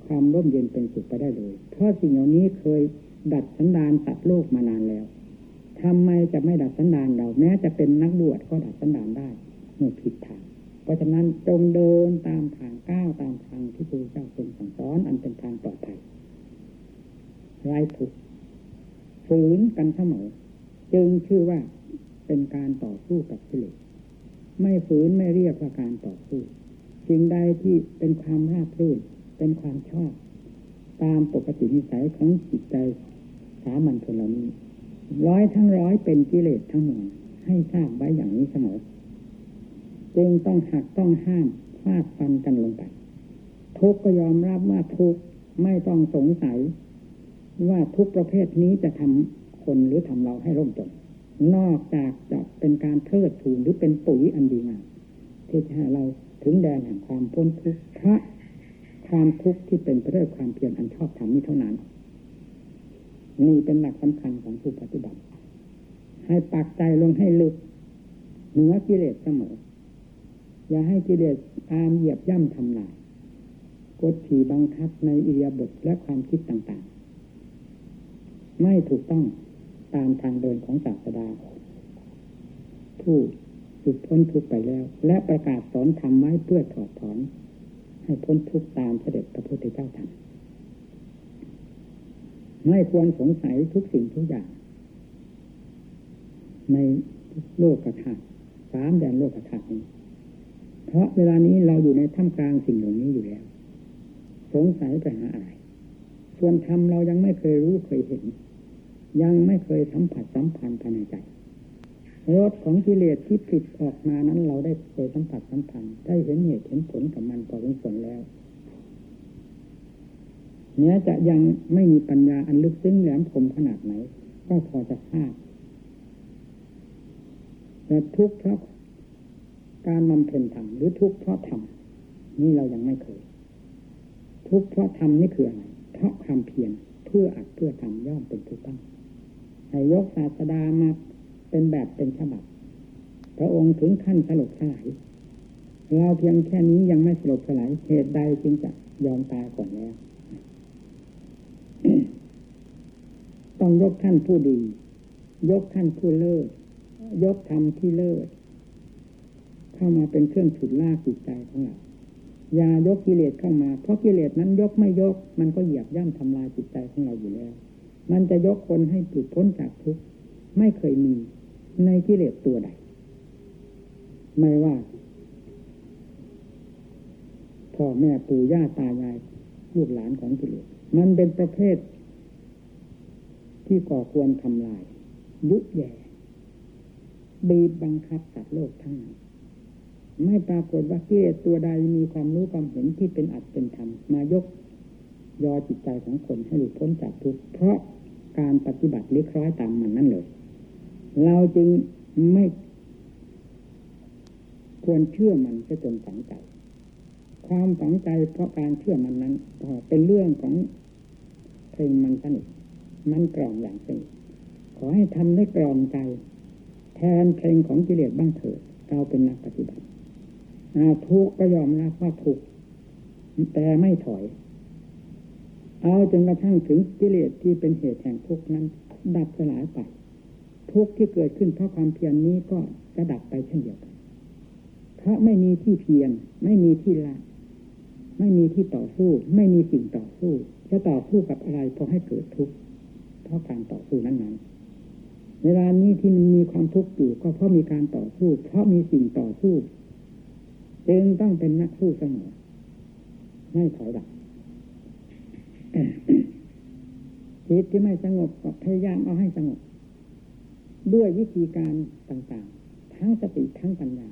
A: ความร่มเย็นเป็นสุขไปได้เลย เพราะสิ่งเหล่านี้เคยดัดสันดานสัตว์โลกมานานแล้วทำไมจะไม่ดัดสันดานเรา แม้จะเป็นนักบวชก็ดัดสันดานได้เมื่อผิดทาง เพราะฉะนั้นจงเดินตามทางก้าวตามทางที่พระเจ้าทรงสั่งสอนอันเป็นทางปลอดภัยไร้ทุก ฝืนกันเสมอ จึงชื่อว่าเป็นการต่อสู้กับกิเลสไม่ฝืนไม่เรียกว่าการต่อสู้สิ่งใดที่เป็นความราบรื่นเป็นความชอบ ตามปกตินิสัยของจิตใจสามัญชนเหล่านี้ ร้อยทั้งร้อยเป็นกิเลสทั้งหมดให้ทราบไว้อย่างนี้เสมอจึงต้องหักต้องห้ามฟาดฟันกันลงไปทุกก็ยอมรับว่าทุกไม่ต้องสงสัย ว่าทุกประเภทนี้จะทำคนหรือทำเราให้ร่มจม นอกจากจะเป็นการเทิดทูนหรือเป็นปุ๋ยอันดีงามที่จะให้เราถึงแดนแห่งความพ้นทุกข์พระความทุกข์ที่เป็นไปด้วยความเพียรอันชอบธรรมนี้เท่านั้น นี่เป็นหลักสำคัญของผู้ปฏิบัติ ให้ปักใจลงให้ลึกเหนือกิเลสเสมอ อย่าให้กิเลสตามเหยียบย่ำทำลาย กดขี่บังคับในอิริยาบถและความคิดต่างๆ ไม่ถูกต้องตามทางเดินของศาสดา ผู้หลุดพ้นทุกไปแล้ว และประกาศสอนทำไว้เพื่อถอดถอน ให้พ้นทุกตามเสด็จพระพุทธเจ้าทำไม่ควรสงสัยทุกสิ่งทุกอย่าง ในโลกกระถาสามแดนโลกกระถานี้เพราะเวลานี้เราอยู่ในท่ามกลางสิ่งเหล่านี้อยู่แล้ว สงสัยไปหาอะไร ส่วนธรรมเรายังไม่เคยรู้เคยเห็น ยังไม่เคยสัมผัสสัมพันธ์ภายในใจรสของกิเลสที่ผิดออกมานั้น เราได้เคยสัมผัสสัมพันธ์ได้เห็นเหตุเห็นผลกับมันพอสมควรแล้วเนี้ยจะยังไม่มีปัญญาอันลึกซึ้งแหลมคมขนาดไหน ก็พอจะทราบแต่ทุกข์เพราะการบำเพ็ญธรรมหรือทุกข์เพราะธรรมนี่เรายังไม่เคย ทุกข์เพราะธรรมนี่คืออะไรเพราะความเพียรเพื่ออัดเพื่อทำย่อมเป็นทุกข์ต้ง ให้ยกศาสดามาเป็นแบบเป็นฉบับ พระองค์ถึงขั้นสลบสลายเราเพียงแค่นี้ยังไม่สลบสลายเหตุใดจึงจะยอมตายก่อนแล้ว ต้องยกท่านผู้ดี ยกท่านผู้เลิศยกธรรมที่เลิศเข้ามาเป็นเครื่องฉุดลากจิตใจของเราอย่ายกกิเลสเข้ามา เพราะกิเลสนั้นยกไม่ยก มันก็เหยียบย่ำทำลายจิตใจของเราอยู่แล้ว มันจะยกคนให้หลุดพ้นจากทุกข์ไม่เคยมีในกิเลสตัวใด ไม่ว่าพ่อแม่ปู่ย่าตายายลูกหลานของกิเลสมันเป็นประเภท ที่ก่อควรทำลาย ยุแย่บีบบังคับสัตว์โลกทั้งนั้นไม่ปรากฏว่ากิเลสตัวใดมีความรู้ความเห็นที่เป็นอัตเป็นธรรมมายกยอจิตใจของคนให้หลุดพ้นจากทุกข์เพราะ การปฏิบัติหรือคล้อยตามมันนั่นเลย เราจึงไม่ควรเชื่อมันจะจนฝังใจ ความฝังใจเพราะการเชื่อมันนั้นเป็นเรื่องของเพลงมันสนิทมันกล่อมอย่างสนิทขอให้ทำได้กล่อมใจ แทนเพลงของกิเลสบ้างเถิดเราเป็นนักปฏิบัติทุกก็ยอมรับว่าถูกแต่ไม่ถอย เอาจนกระทั่งถึงกิเลสที่เป็นเหตุแห่งทุกข์นั้น ดับสลายไป ทุกข์ที่เกิดขึ้นเพราะความเพียรนนี้ก็จะดับไปเช่นเดียวกัน เพราะไม่มีที่เพียรไม่มีที่ละ ไม่มีที่ต่อสู้ ไม่มีสิ่งต่อสู้ จะต่อสู้กับอะไรพอให้เกิดทุกข์เพราะการต่อสู้นั้นนั้นเวลานี้ที่มันมีความทุกข์อยู่ก็เพราะมีการต่อสู้ เพราะมีสิ่งต่อสู้ จึงต้องเป็นนักสู้เสมอไม่ถอยหลัง จิตที่ไม่สงบก็พยายามเอาให้สงบ ด้วยวิธีการต่างๆ ทั้งสติทั้งปัญญา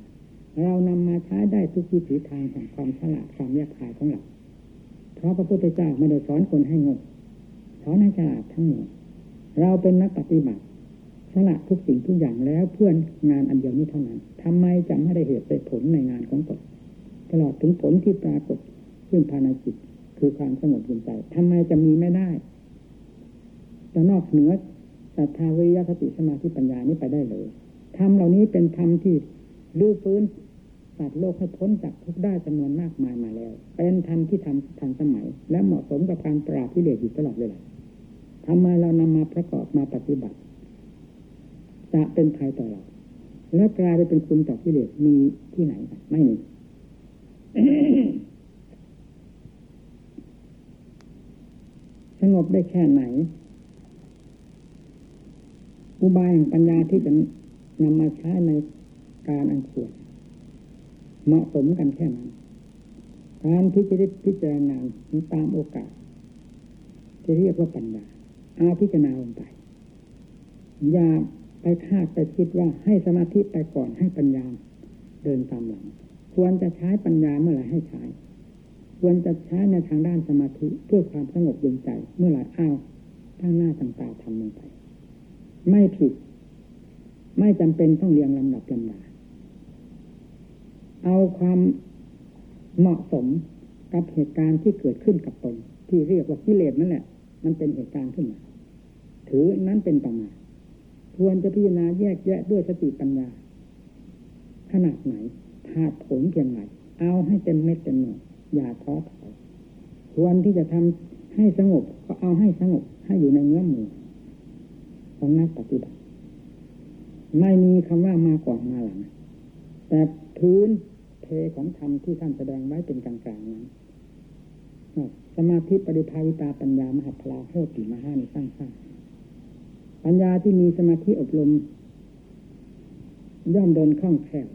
A: เรานำมาใช้ได้ทุกวิถีทางของความฉลาดความแยกขายของเราเพราะพระพุทธเจ้าไม่ได้สอนคนให้งงสอนให้ฉลาดทั้งหมดเราเป็นนักปฏิบัติฉลาดทุกสิ่งทุกอย่างแล้วเพื่อนงานอันเดียวนี้เท่านั้นทำไมจะไม่ได้เหตุได้ผลในงานของตนตลอดถึงผลที่ปรากฏขึ้นภายในจิต คือความสงบเย็นใจทำไมจะมีไม่ได้จะนอกเหนือศรัทธาวิริยะสติสมาธิปัญญานี้ไปได้เลยธรรมเหล่านี้เป็นธรรมที่ลื้อฟื้นสัตว์โลกให้พ้นจากทุกได้จำนวนมากมายมาแล้ว เป็นธรรมที่ทำทันสมัย และเหมาะสมกับการปราบที่เหลืออยู่ตลอดเวลาทำไมเรานำมาประกอบมาปฏิบัติ จะเป็นภัยต่อเราและกลายไปเป็นคุณต่อที่เหลือมีที่ไหนไม่มี สงบได้แค่ไหน อุบายแห่งปัญญาที่จะนำมาใช้ในการอันควรเหมาะสมกันแค่นั้นการที่จะได้พิจารณาตามโอกาสจะเรียกว่าปัญญาอาพิจารณาลงไป อย่าไปคาดไปคิดว่าให้สมาธิไปก่อนให้ปัญญาเดินตามหลัง ควรจะใช้ปัญญาเมื่อไหร่ให้ใช้ ควรจะใช้ในทางด้านสมาธิเพื่อความสงบเย็นใจ เมื่อไหร่อ้าวตั้งหน้าตั้งตาทำลงไป ไม่ผิด ไม่จำเป็นต้องเรียงลำดับลำดาเอาความเหมาะสมกับเหตุการณ์ที่เกิดขึ้นกับตน ที่เรียกว่ากิเลสนั่นแหละ มันเป็นเหตุการณ์ขึ้นมาถือนั้นเป็นประมาควรจะพิจารณาแยกแยะด้วยสติปัญญา ขนาดไหนถาผลเพียงไรเอาให้เต็มเม็ดเต็มหน่วย อย่าท้อถอยควรที่จะทำให้สงบก็เอาให้สงบให้อยู่ในเนื้อมือของนักปฏิบัติ ไม่มีคำว่ามาก่อนมาหลัง แต่พื้นเพของธรรมที่ท่านแสดงไว้เป็นกลางๆนั้นสมาธิปริภาวิตาปัญญามหาพลาโหติมหาในสร้างสร้างปัญญาที่มีสมาธิอบรม ย่อมเดินคล่องแคล่ว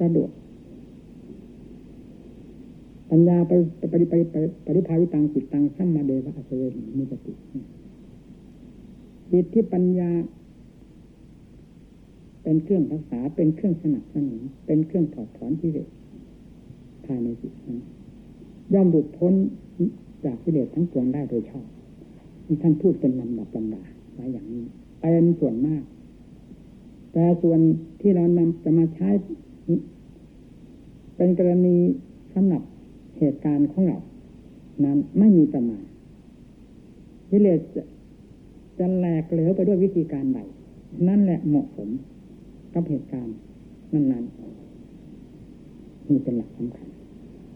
A: สะดวก ปัญญาไปปริไปปริภาวิตังจิตตังสัมมาเดวะอัศเวหิมีสติจิตที่ปัญญา เป็นเครื่องรักษาเป็นเครื่องสนับสนุนเป็นเครื่องถอดถอนกิเลสภายในจิตนั้นย่อมหลุดพ้นจากกิเลสทั้งปวงได้โดยชอบที่ท่านพูดเป็นลำดับลำดาไว้อย่างนี้เป็นส่วนมาก แต่ส่วนที่เรานำจะมาใช้เป็นกรณีสำหรับ เหตุการณ์ของเรา นั้นไม่มีประมาณวิเลศจะแหลกเหลวไปด้วยวิธีการใดนั่นแหละเหมาะสมกับเหตุการณ์นั้นๆนี่เป็นหลักสำคัญ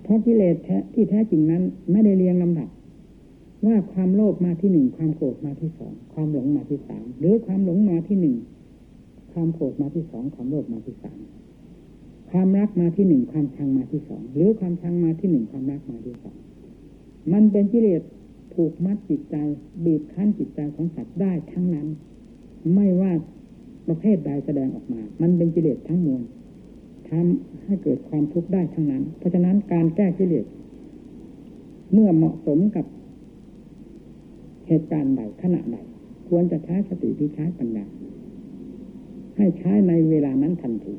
A: เพราะกิเลสแท้ที่แท้จริงนั้น ไม่ได้เรียงลำดับ ว่าความโลภมาที่หนึ่งความโกรธมาที่สองความหลงมาที่สามหรือความหลงมาที่หนึ่งความโกรธมาที่สองความโลภมาที่สาม ความรักมาที่หนึ่งความชังมาที่สองหรือความชังมาที่หนึ่งความรักมาที่สองมันเป็นกิเลสผูกมัดจิตใจบีบคั้นจิตใจของสัตว์ได้ทั้งนั้น ไม่ว่าประเภทใดแสดงออกมา มันเป็นกิเลสทั้งมวลทำให้เกิดความทุกข์ได้ทั้งนั้น เพราะฉะนั้นการแก้กิเลสเมื่อเหมาะสมกับเหตุการณ์ใดขณะใดควรจะใช้สติที่ใช้ปัญญาให้ใช้ในเวลานั้นทันที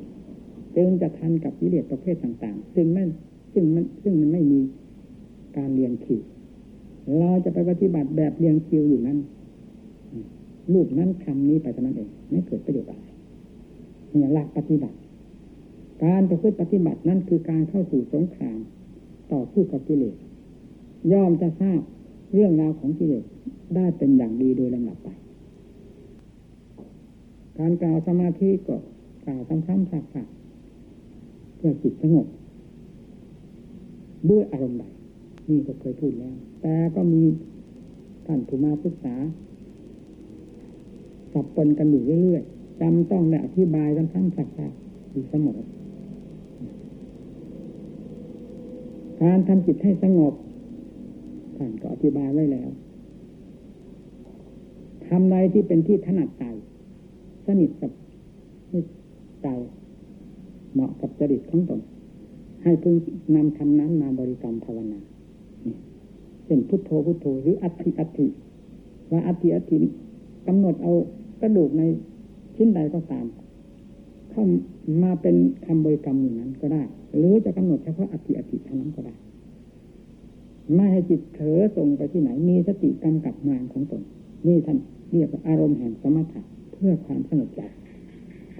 A: จึงจะทันกับวิเลสประเภทต่าง ๆ ซึ่งไม่ซึ่งมันซึ่งมันไม่มีการเรียงคิวเราจะไปปฏิบัติแบบเรียงคิวอยู่นั้นรูปนั้นคำนี้ไปเท่านั้นเองไม่เกิดประโยชน์อะไรเนี่ยหลักปฏิบัติ การประพฤติปฏิบัตินั้นคือการเข้าสู่สงครามต่อสู้กับกิเลสย่อมจะทราบเรื่องราวของกิเลสได้เป็นอย่างดีโดยลำดับไป การกล่าวสมาธิก็กล่าวซ้ำๆซักๆ พื่อจิตสงบด้วยอารมณ์ใดนี่ก็เคยพูดแล้ว แต่ก็มีท่านผู้มาศึกษาสับปนกันอยู่เรื่อยๆจำต้องและอธิบายซ้ำๆซักๆอยู่เสมอการทำจิตให้สงบท่านก็อธิบายไว้แล้วทำใดที่เป็นที่ถนัดใจสนิทกับใจ เหมาะกับจริตของตนให้พึงนำคำนั้นมาบริกรรมภาวนาเช่นพุทโธพุทโธหรืออัติอัติว่าอัติอัติกำหนดเอากระดูกในชิ้นใดก็ตาม เข้ามาเป็นคำบริกรรมอย่างนั้นก็ได้ หรือจะกำหนดเฉพาะอัติอัติเท่านั้นก็ได้ไม่ให้จิตเถอส่งไปที่ไหนมีสติกำกับงานของตนนี่ท่านเรียกว่าอารมณ์แห่งสมถะเพื่อความสงบใจ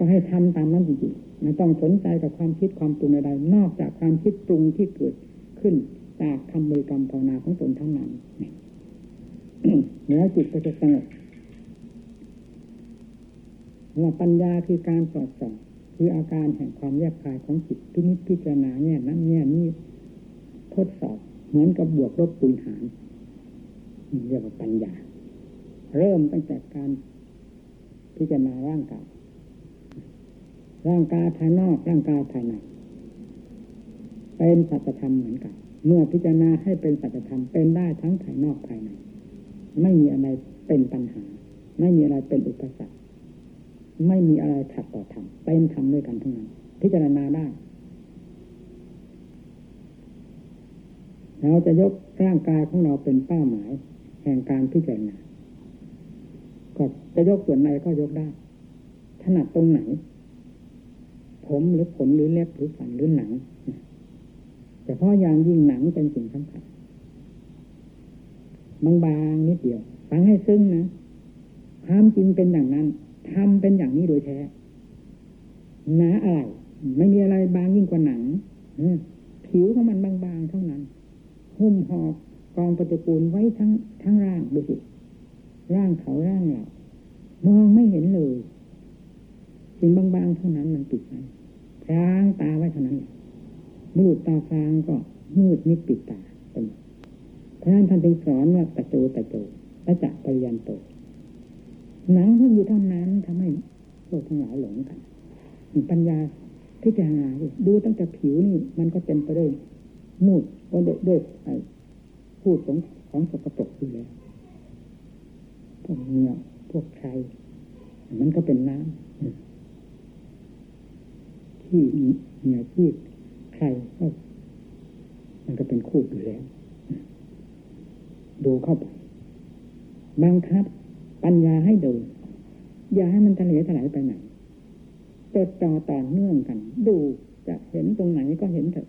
A: ก็ให้ทำตามนั้นจริงๆไม่ต้องสนใจกับความคิดความปรุงใดๆนอกจากความคิดปรุงที่เกิดขึ้นจากคำบริกรรมภาวนาของตนทั้งนั้นเนื้อจิตก็จะสงบว่าปัญญาคือการสอดส่องคืออาการแห่งความแยกคายของจิตพินิจพิจารณาเนี่ยนั้นเนี่ยนี่ทดสอบเหมือนกับบวกลบคูณหารเรียกว่าปัญญา เริ่มตั้งแต่การพิจารณาร่างกาย ร่างกายภายนอกร่างกายภายในเป็นสัจธรรมเหมือนกัน เมื่อพิจารณาให้เป็นสัจธรรมเป็นได้ทั้งภายนอกภายใน ไม่มีอะไรเป็นปัญหา ไม่มีอะไรเป็นอุปสรรคไม่มีอะไรขัดต่อธรรมเป็นธรรมด้วยกันทั้งนั้น พิจารณาได้เราจะยกร่างกายของเราเป็นเป้าหมาย แห่งการพิจารณาก็จะยกส่วนไหนก็ยกได้ถนัดตรงไหน ผมหรือขนหรือเล็บหรือฟันหรือหนังแต่เพราะอย่างยิ่งหนังเป็นสิ่งสำคัญบางๆนิดเดียวฟังให้ซึ้งนะความจริงเป็นอย่างนั้นทำเป็นอย่างนี้โดยแท้หนาอะไรไม่มีอะไรบางยิ่งกว่าหนังผิวของมันบางๆเท่านั้น หุ้มหอกกองปฏิปูลไว้ทั้งทั้งร่างดูสิร่างเขาร่างเรามองไม่เห็นเลยสิ่งบางๆเท่านั้นมันปิดไว้ พรางตาไว้เท่านั้นมืดตาฟางก็มืดมิดปิดตาเป็นพระท่านจึงสอนว่าตะโจตะโจตะจะปริยันโตหนังมันอยู่เท่านั้นทำให้โลกทั้งหลายหลงกันปัญญาพิจารณาดูตั้งแต่ผิวนี่ มันก็เต็มไปด้วยมูดก็ด้วยพูดของของสกปรกอยู่แล้วพวกเนื้อพวกใคร มันก็เป็นน้ำ ที่เนื้อที่ใครก็มันก็เป็นคู่อยู่แล้ว ดูเข้าไปบังคับ ปัญญาให้ดูอย่าให้มันทะเลถลายไปไหนจดจ่อต่อเนื่องกัน ดูจะเห็นตรงไหนก็เห็นเถอะ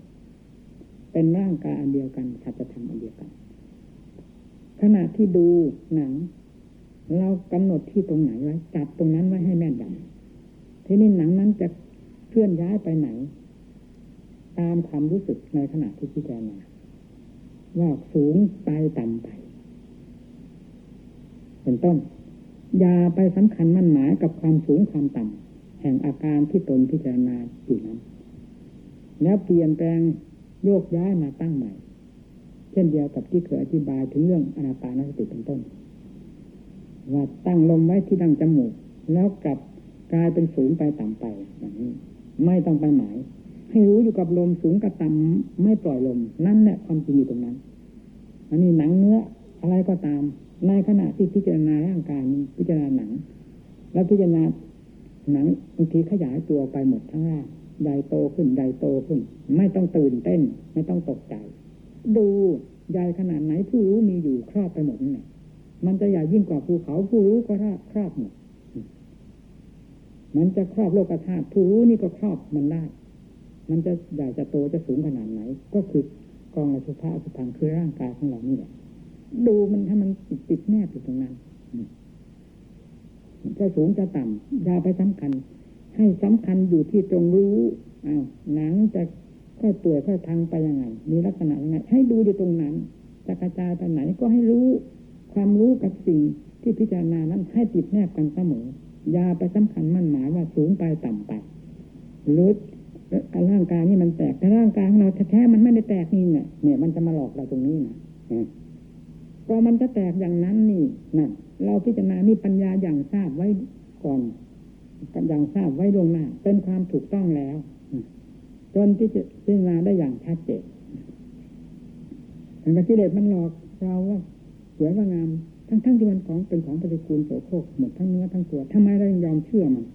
A: เป็นร่างกายอันเดียวกันสัจธรรมอันเดียวกัน ขณะที่ดูหนัง เรากำหนดที่ตรงไหนไว้จับตรงนั้นไว้ให้แม่นยำทีนี้หนังนั้นจะ เคลื่อนย้ายไปไหน ตามความรู้สึกในขณะที่พิจารณาว่าสูงไปต่ำไป เป็นต้นอย่าไปสำคัญมั่นหมายกับความสูงความต่ำแห่งอาการที่ตนพิจารณาอยู่นั้น แล้วเปลี่ยนแปลงโยกย้ายมาตั้งใหม่ เช่นเดียวกับที่เคยอธิบายถึงเรื่องอนาปานสติเป็นต้น ว่าตั้งลมไว้ที่ดังจมูก แล้วกลับกลายเป็นสูงไปต่ำไปอย่างนี้ ไม่ต้องไปหมาย ให้รู้อยู่กับลมสูงกับต่ำไม่ปล่อยลม นั่นแหละความจริงอยู่ตรงนั้นอันนี้หนังเนื้ออะไรก็ตาม ในขณะที่พิจารณาร่างกายพิจารณาหนัง แล้วพิจารณาหนังบางทีขยายตัวไปหมดทั้งร่างใหญ่โตขึ้นใหญ่โตขึ้น ไม่ต้องตื่นเต้น ไม่ต้องตกใจ ดูใหญ่ขนาดไหนผู้รู้มีอยู่ครอบไปหมดนั่นแหละมันจะใหญ่ยิ่งกว่าภูเขาผู้รู้ก็ครอบหมด มันจะครอบโลกธาตุผู้รู้นี่ก็ครอบมันได้ มันจะใหญ่จะโตจะสูงขนาดไหน ก็คือกองอสุภะอสุพังคือร่างกายของเรานี่แหละดูมันถ้ามันติดติดแนบอยู่ตรงนั้นจะสูงจะต่ำอย่าไปสำคัญ ให้สำคัญอยู่ที่ตรงรู้อ้าวหนังจะค่อยเปื่อยค่อยพังไปยังไง มีลักษณะยังไง ให้ดูอยู่ตรงนั้นจะกระจายไปไหนก็ให้รู้ ความรู้กับสิ่งที่พิจารณานั้นให้ติดแนบกันเสมอ ย่าไปสำคัญมั่นหมายว่าสูงไปต่ำไปหรือร่างกายนี่มันแตกแต่ร่างกายของเราแท้ๆมันไม่ได้แตกนี่เนี่ยเนี่ย มันจะมาหลอกเราตรงนี้นะก็มันจะแตกอย่างนั้นนี่นั่นเราพิจารณานี่ปัญญาอย่างทราบไว้ก่อนอย่างทราบไว้ลวงหน้าเป็นความถูกต้องแล้วจนที่จะพิจารณาได้อย่างชัดเจนแต่กิเลสมันหลอกเราว่าสวยว่างาม ทั้งๆทที่มันของเป็นของปฏิกูลโสโครกหมดทั้งเนื้อทั้งตัวทำไมเรายังยอมเชื่อมัน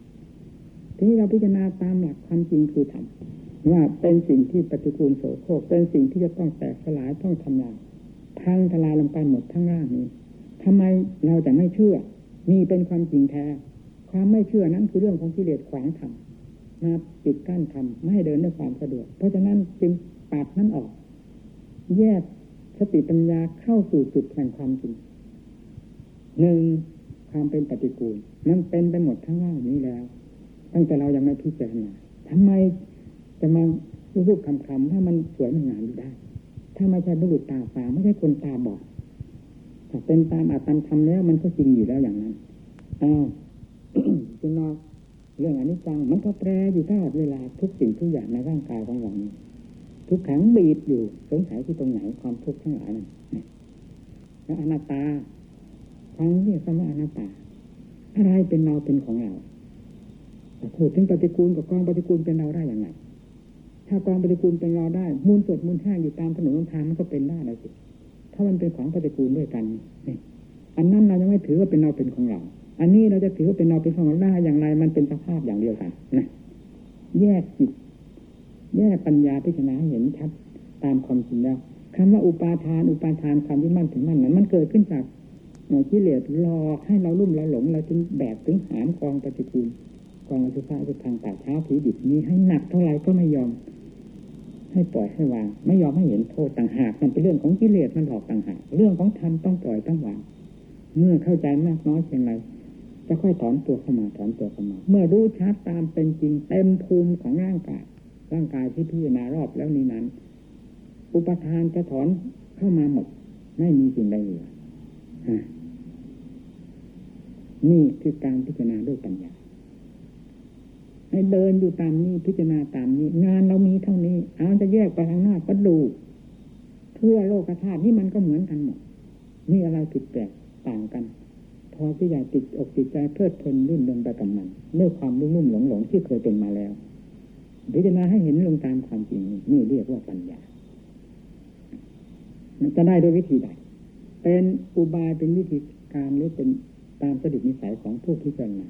A: ทีนี้เราพิจารณาตามหลักความจริงคือธรรมว่าเป็นสิ่งที่ปฏิกูลโสโครกเป็นสิ่งที่จะต้องแตกสลายต้องทำลายพังทลายลงไปหมดทั้งร่างนี้ทำไมเราจะไม่เชื่อนี่เป็นความจริงแท้ ความไม่เชื่อนั้นคือเรื่องของกิเลสขวางธรรมมาปิดกั้นธรรมไม่ให้เดินด้วยความสะดวก เพราะฉะนั้นจึงปัดนั้นออก แยกสติปัญญาเข้าสู่จุดแห่งความจริง หนึ่งความเป็นปฏิกูลมันเป็นไปหมดทั้งร่างนี้แล้ว ตั้งแต่เรายังไม่พิจารณาทำไมจะมารูปคำคำถ้ามันสวยมันงามอยู่ได้ ถ้าไม่ใช่บุรุษตาฝาไม่ใช่คนตาบอดถ้าเป็นตามอาตามทำแล้วมันก็จริงอยู่แล้วอย่างนั้นอ้าวจึงนอกเรื่องอนิจจังมันก็แปรอยู่ตลอดเวลาทุกสิ่งทุกอย่างในร่างกายของเรานี้ ทุกขังบีบอยู่สงสัยที่ตรงไหนความทุกข์ทั้งหลายนั้นแล้วอนัตตา ฟังเรียกว่าอนัตตาอะไรเป็นเราเป็นของเราพูดถึงปฏิกูลกับกองปฏิกูลเป็นเราได้อย่างไงถ้ากองปฏิกูลเป็นเราได้ มูลสดมูลแห้งอยู่ตามถนนทางมันก็เป็นได้เลยสิถ้ามันเป็นของปฏิกูลด้วยกันอันนั้นเรายังไม่ถือว่าเป็นเราเป็นของเรา อันนี้เราจะถือว่าเป็นเราเป็นของเราได้อย่างไร มันเป็นสภาพอย่างเดียวกันนะแยกจิตแยกปัญญาพิจารณาเห็นชัดตามความจริงแล้วคำว่าอุปาทาน อุปาทานความที่มั่นถึงมั่นนั้นมันเกิดขึ้นจาก กิเลสหลอกให้เราลุ่มเราหลงเราจึงแบกถึงหามกองปฏิกูลกองอสุภะอสุทางป่าเช้าผีดิบนี้ให้หนักเท่าไรก็ไม่ยอม ให้ปล่อยให้วาง ไม่ยอมให้เห็นโทษต่างหากมันเป็นเรื่องของกิเลสมันหลอกต่างหากเรื่องของธรรมต้องปล่อยต้องวางเมื่อเข้าใจมากน้อยเพียงไรจะค่อยถอนตัวเข้ามาถอนตัวเข้ามา เมื่อรู้ชัดตามเป็นจริงเต็มภูมิของร่างกายร่างกายที่พิจารณารอบแล้วนี้นั้น อุปทานจะถอนเข้ามาหมด ไม่มีสิ่งใดเหลือ นี่คือการพิจารณาด้วยปัญญาให้เดินอยู่ตามนี้พิจารณาตามนี้ งานเรามีเท่านี้เอาจะแยกไปทางหน้าก็ดูทั่วโลกธาตุนี่มันก็เหมือนกันหมดมีอะไรผิดแปลกต่างกัน พอที่อยากติดอกติดใจเพลิดเพลินรื่นเริงไปกับมันด้วยความรุ่มรุ่มหลงหลงที่เคยเป็นมาแล้วพิจารณาให้เห็นลงตามความจริงนี่เรียกว่าปัญญาจะได้ด้วยวิธีใดเป็นอุบายเป็นวิธีการหรือเป็น ตามสดินิสัยของผู้พิจารณา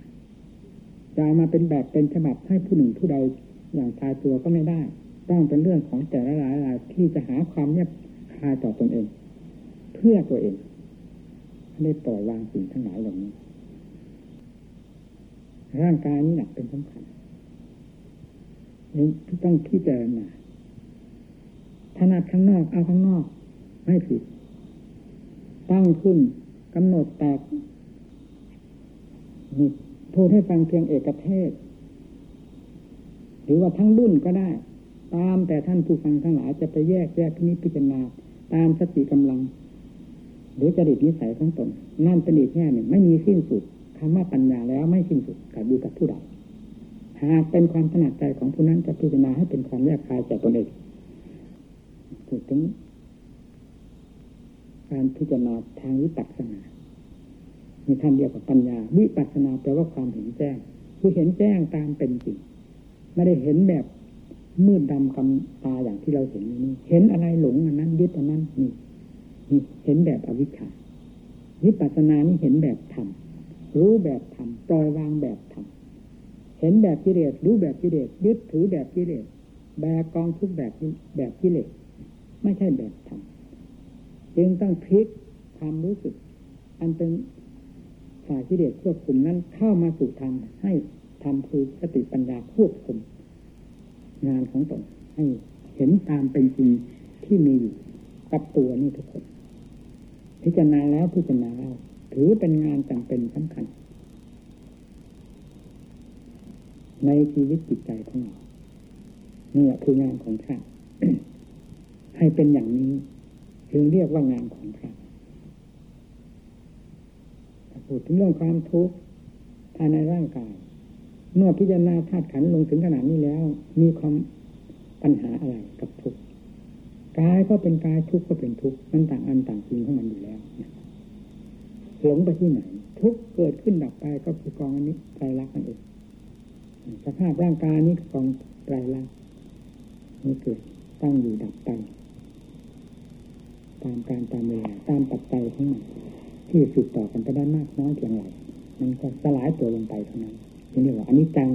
A: จะามาเป็นแบบเป็นฉบับให้ผู้หนึ่งผู้ใดอย่างทายตัวก็ไม่ได้ ต้องเป็นเรื่องของแต่ละรายๆที่จะหาความเนียบคายต่อตนเอง เพื่อตัวเองได้ปล่อยวางสิ่งทั้งหลายเหล่านี้ ร่างกายนี้หนักเป็นสำคัญนี่ต้องพิจารณาถนัดข้างนอกเอาข้างนอก ไม่ผิดตั้งขึ้นกำหนดแตก นี่พูดให้ฟังเพียงเอกเทศ หรือว่าทั้งรุ่นก็ได้ ตามแต่ท่านผู้ฟังทั้งหลายจะไปแยกแยกนี้พิจารณาตามสติกำลัง หรือจริตนิสัยของตนนั่นเป็นอีกแง่หนึ่งไม่มีสิ้นสุดคำว่าปัญญาแล้วไม่สิ้นสุดกับอยู่กับผู้ใดหากเป็นความถนัดใจของผู้นั้นจะพิจารณาให้เป็นความแยกคายจากตนเองพูดถึงการพิจารณาทางวิปัสสนา มีท่านเดียวกับปัญญา วิปัสสนาแปลว่าความเห็นแจ้ง คือเห็นแจ้งตามเป็นจริง ไม่ได้เห็นแบบมืดดำกำตาอย่างที่เราเห็นนี้เห็นอะไรหลงอันนั้นยึดอันนั้นนี่นี่เห็นแบบอวิชชา วิปัสสนานี่เห็นแบบธรรม รู้แบบธรรม ปล่อยวางแบบธรรม เห็นแบบกิเลส รู้แบบกิเลส ยึดถือแบบกิเลส แบกกองทุกแบบแบบกิเลส ไม่ใช่แบบธรรม จึงต้องพลิกความรู้สึก อันเป็น ฝ่ายกิเลสควบคุมนั้นเข้ามาสู่ธรรมให้ทำคือสติปัญญาควบคุม งานของตนให้เห็นตามเป็นจริงที่มีอยู่กับตัวนี่ทุกคน พิจารณาแล้วพิจารณาแล้วถือเป็นงานจำเป็นสำคัญ ในชีวิตจิตใจของเรานี่แหละคืองานของพระให้เป็นอย่างนี้ จึงเรียกว่างานของพระ พูดถึงเรื่องความทุกข์ภายในร่างกาย เมื่อพิจารณาธาตุขันลงถึงขนาดนี้แล้ว มีความปัญหาอะไรกับทุกข์กายก็เป็นกายทุกข์ก็เป็นทุกข์มันต่างอันต่างจริงของมันอยู่แล้วหลงไปที่ไหน ทุกข์เกิดขึ้นดับไปก็คือกองอันนี้ไตรลักษณ์นั่นเองสภาพร่างกายนี้กองไตรลักษณ์มันเกิดตั้งอยู่ดับไป ตามการตามเวลาตามปัจจัยของมัน ที่สืบต่อกันไปได้มากน้อยเพียงไรมันก็สลายตัวลงไปเท่านั้นนี่เรียกว่าอันนี้จัง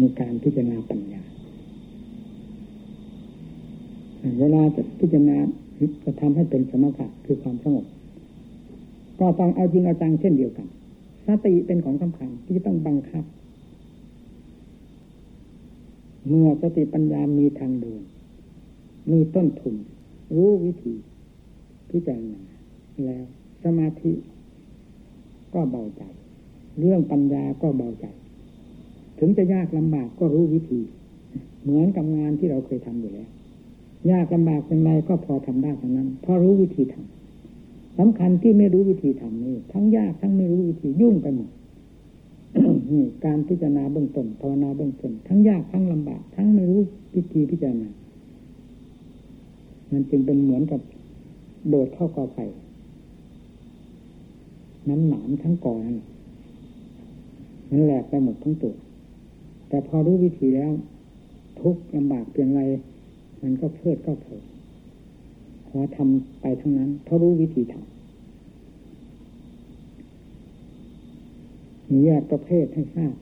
A: มีการพิจารณาปัญญาเวลาจะพิจารณาจะทำให้เป็นสมถะคือความสงบก็ต้องเอาจริงเอาจังเช่นเดียวกันสติเป็นของสำคัญที่ต้องบังคับ เมื่อสติปัญญามีทางเดิน มีต้นทุน รู้วิธีพิจารณาแล้ว สมาธิ ก็เบาใจ เรื่องปัญญาก็เบาใจ ถึงจะยากลำบากก็รู้วิธี เหมือนกับงานที่เราเคยทำอยู่แล้ว ยากลำบากเป็นไรก็พอทำได้ทั้งนั้นเพราะรู้วิธีทำสำคัญที่ไม่รู้วิธีทำนี่ทั้งยากทั้งไม่รู้วิธียุ่งไปหมดการพิจารณาเบื้องต้นภาวนาเบื้องต้นทั้งยากทั้งลำบาก ทั้งไม่รู้วิธีพิจารณา มันจึงเป็นเหมือนกับโดดเข้ากอไผ่น้ำหนามทั้งกอมันแหลกไปหมดทั้งตัว แต่พอรู้วิธีแล้ว ทุกลำบากเพียงไร มันก็เพิดก็เผิดขอทำไปทั้งนั้นเพราะรู้วิธีทำมีแยกประเภทให้ทราบ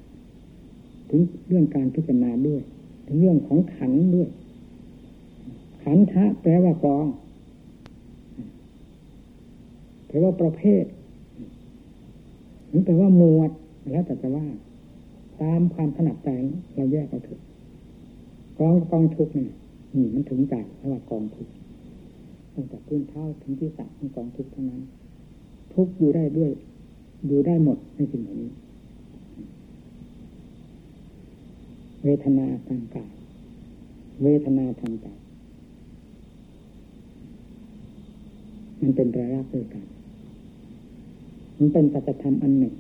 A: ถึงเรื่องการพิจารณาด้วย ถึงเรื่องของขันด้วย ขันทะแปลว่ากองแปลว่าประเภทหรือแปลว่าหมวดแล้วแต่จะว่า ตามความถนัดใจเราแยกเอาเถอะกองกองทุกเนี่ยนี่มันถึงใจเพราะว่ากองทุกตั้งแต่พื้นเท้าถึงที่สัของกองทุกเทั้งนั้น ทุกอยู่ได้ด้วยอยู่ได้หมดในสิ่งเหล่านี้ เวทนาทางกายเวทนาทางใจ มันเป็นระยะด้วยกัน มันเป็นปัจธรรมอันหนึ่ง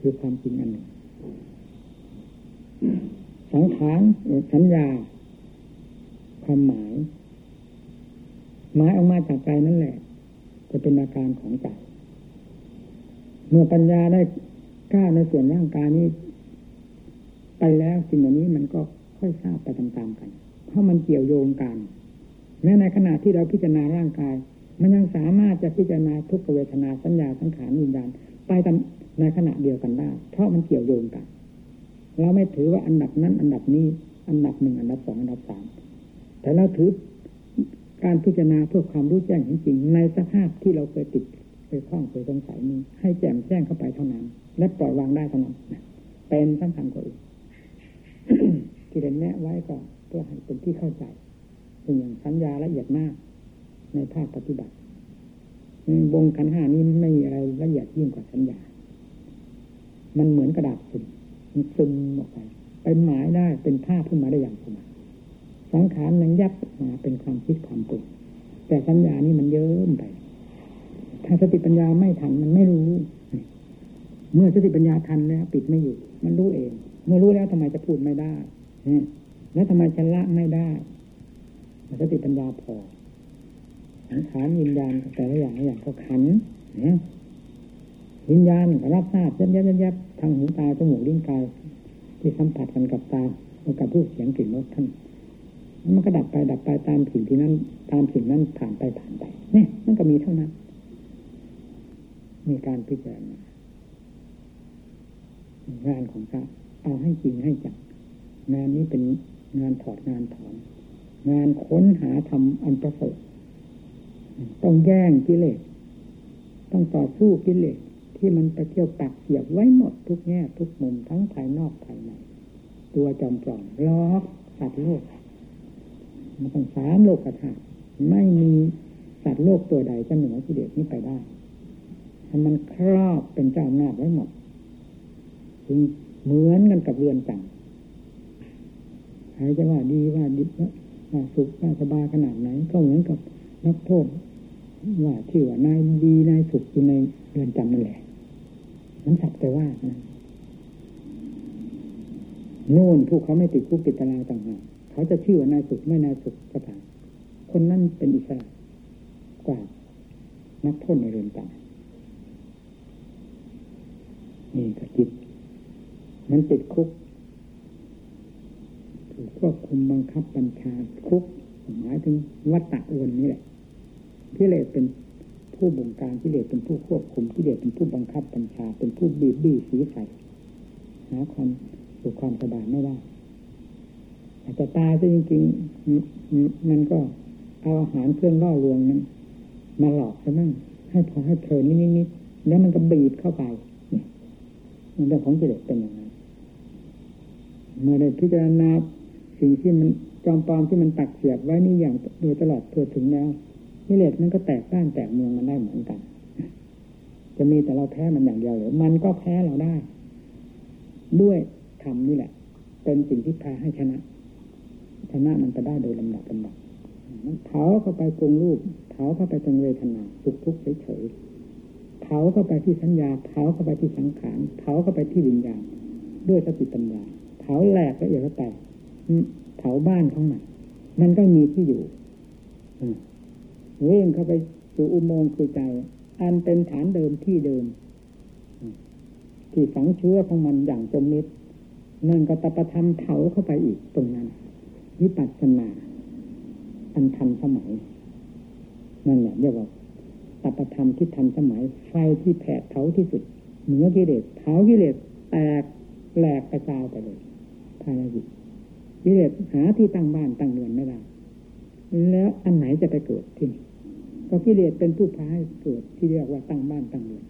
A: คือความจริงอันหนึ่ง สังขารสัญญา ความหมายหมายออกมาจากใจนั่นแหละ จะเป็นอาการของใจเมื่อปัญญาได้กล้าในส่วนร่างกายนี้ ไปแล้วสิ่งเหล่านี้มันก็ค่อยทราบไปตามๆกัน เพราะมันเกี่ยวโยงกันแม้ในขณะที่เราพิจารณาร่างกาย มันยังสามารถจะพิจารณาทุกเวทนาสัญญาสังขารวิญญาณไปในขณะเดียวกันได้ เพราะมันเกี่ยวโยงกัน เราไม่ถือว่าอันดับนั้น อันดับนี้ อันดับหนึ่งอันดับสองอันดับสามแต่เราถือการพิจารณาเพื่อความรู้แจ้งจริงๆในสภาพที่เราเคยติดเคยคล้องเคยสงสัยนี้ให้แจ่มแจ้งเข้าไปเท่านั้น และปล่อยวางได้เท่านั้นเป็นสำคัญกว่าอื่นที่เด่นแนะไว้ก็เพื่อให้เป็นที่เข้าใจเป็นอย่างสัญญาละเอียดมาก ในภาคปฏิบัติวงขันห้านี้ไม่มีอะไรละเอียดยิ่งกว่าสัญญา มันเหมือนกระดาษสุ่มมันซึมออกไปเป็นหมายได้เป็นภาพขึ้นมาได้อย่างสบายสังขารนั้นยับมาเป็นความคิดความปรุงแต่สัญญานี่มันเยิ้มไป ถ้าสติปัญญาไม่ทันมันไม่รู้ เมื่อสติปัญญาทันแล้วปิดไม่อยู่ มันรู้เอง เมื่อรู้แล้วทำไมจะพูดไม่ได้แล้วทำไมจะละไม่ได้สติปัญญาพอ สังขารวิญญาณแต่ละอย่างละอย่างก็ขันเนี่ยวิญญาณรับทราบยับยับยับยับทางหูตาจมูกลิ้นกายที่สัมผัสกันกับตากับรูปเสียงกลิ่นรสท่านมันก็ดับไปดับไปตามสิ่งที่นั้น ตามสิ่งนั้นผ่านไปผ่านไปเนี่ยมันก็มีเท่านั้น มีการพิจารณางานของพระเอาให้จริงให้จังงานนี้เป็นงานถอดงานถอน งานค้นหาทำอันประเสริฐ ต้องแย่งกิเลส ต้องต่อสู้กิเลสที่มันไปเที่ยวปักเสียบไว้หมดทุกแง่ทุกมุมทั้งภายนอกภายใน ตัวจอมปลอมล้อกสัตว์โลกมันต้องสามโลกธาตุไม่มีสัตว์โลกตัวใดจะเหนือกิเลสนี้ไปได้ให้มันครอบเป็นเจ้าอำนาจไว้หมดจึงเหมือนกันกับเรือนจำใครจะว่าดีว่าดิบว่าสุขว่าสบายขนาดไหน ก็เหมือนกับนักโทษ ว่าที่ว่านายดีนายสุขอยู่ในเรือนจำนั่นแหละนั้นสักแต่ว่านะนู่นผู้เขาไม่ติดคุกติดตารางต่างหากเขาจะชื่อว่านายสุขไม่นายสุขก็ตามคนนั้นเป็นอิสระกว่านักโทษในเรือนจำนี่ก็จิตมันติดคุกถูกควบคุมบังคับบัญชาคุกหมายถึงวัตตะอวนนี่แหละ กิเลสเป็นผู้บงการกิเลสเป็นผู้ควบคุมกิเลสเป็นผู้บังคับบัญชา เป็นผู้บีบบี้สีใสหาความสุขความสบายไม่ได้อาจจะตายซะจริงๆมันก็เอาอาหารเครื่องล่อลวงนั้นมาหลอกซะมั่งให้พอให้เพลินนิดๆแล้วมันก็บีบเข้าไปนี่เรื่องของกิเลสเป็นอย่างนั้นเมื่อได้พิจารณาสิ่งที่มันจอมปลอมที่มันตักเสียบไว้นี่อย่างโดยตลอดทั่วถึงแล้ว กิเลสมันก็แตกด้านแตกเมืองมันได้เหมือนกัน จะมีแต่เราแพ้มันอย่างเดียวหรือมันก็แพ้เราได้ ด้วยธรรมนี่แหละ เป็นสิ่งที่พาให้ชนะ ชนะมันไปได้โดยลำดับลำดับเผาเข้าไปปรุงรูปเผาเข้าไปตรงเวทนาสุขทุกข์เฉยๆเผาเข้าไปที่สัญญาเผาเข้าไปที่สังขารเผาเข้าไปที่วิญญาณด้วยสติปัญญาเผาแหลกละเอียดละแตกเผาบ้านของมันมันก็มีที่อยู่ วิ่งเข้าไปสู่อุโมงค์คือใจ อันเป็นฐานเดิมที่เดิม ที่ฝังเชื้อของมันอย่างจมมิดนั่นก็ตปธรรมเผาเข้าไปอีกตรงนั้นวิปัสสนา อันทันสมัย นั่นแหละเรียกว่าตปธรรมที่ทันสมัย ไฟที่แผดเผาที่สุดเหนือกิเลสเผากิเลสแตกแหลกกระจายไปเลยภายในจิตกิเลสหาที่ตั้งบ้านตั้งเรือนไม่ได้แล้วอันไหนจะไปเกิดที่นี่ ก็กิเลสเป็นผู้พาให้เกิดที่เรียกว่าตั้งบ้านตั้งเรือน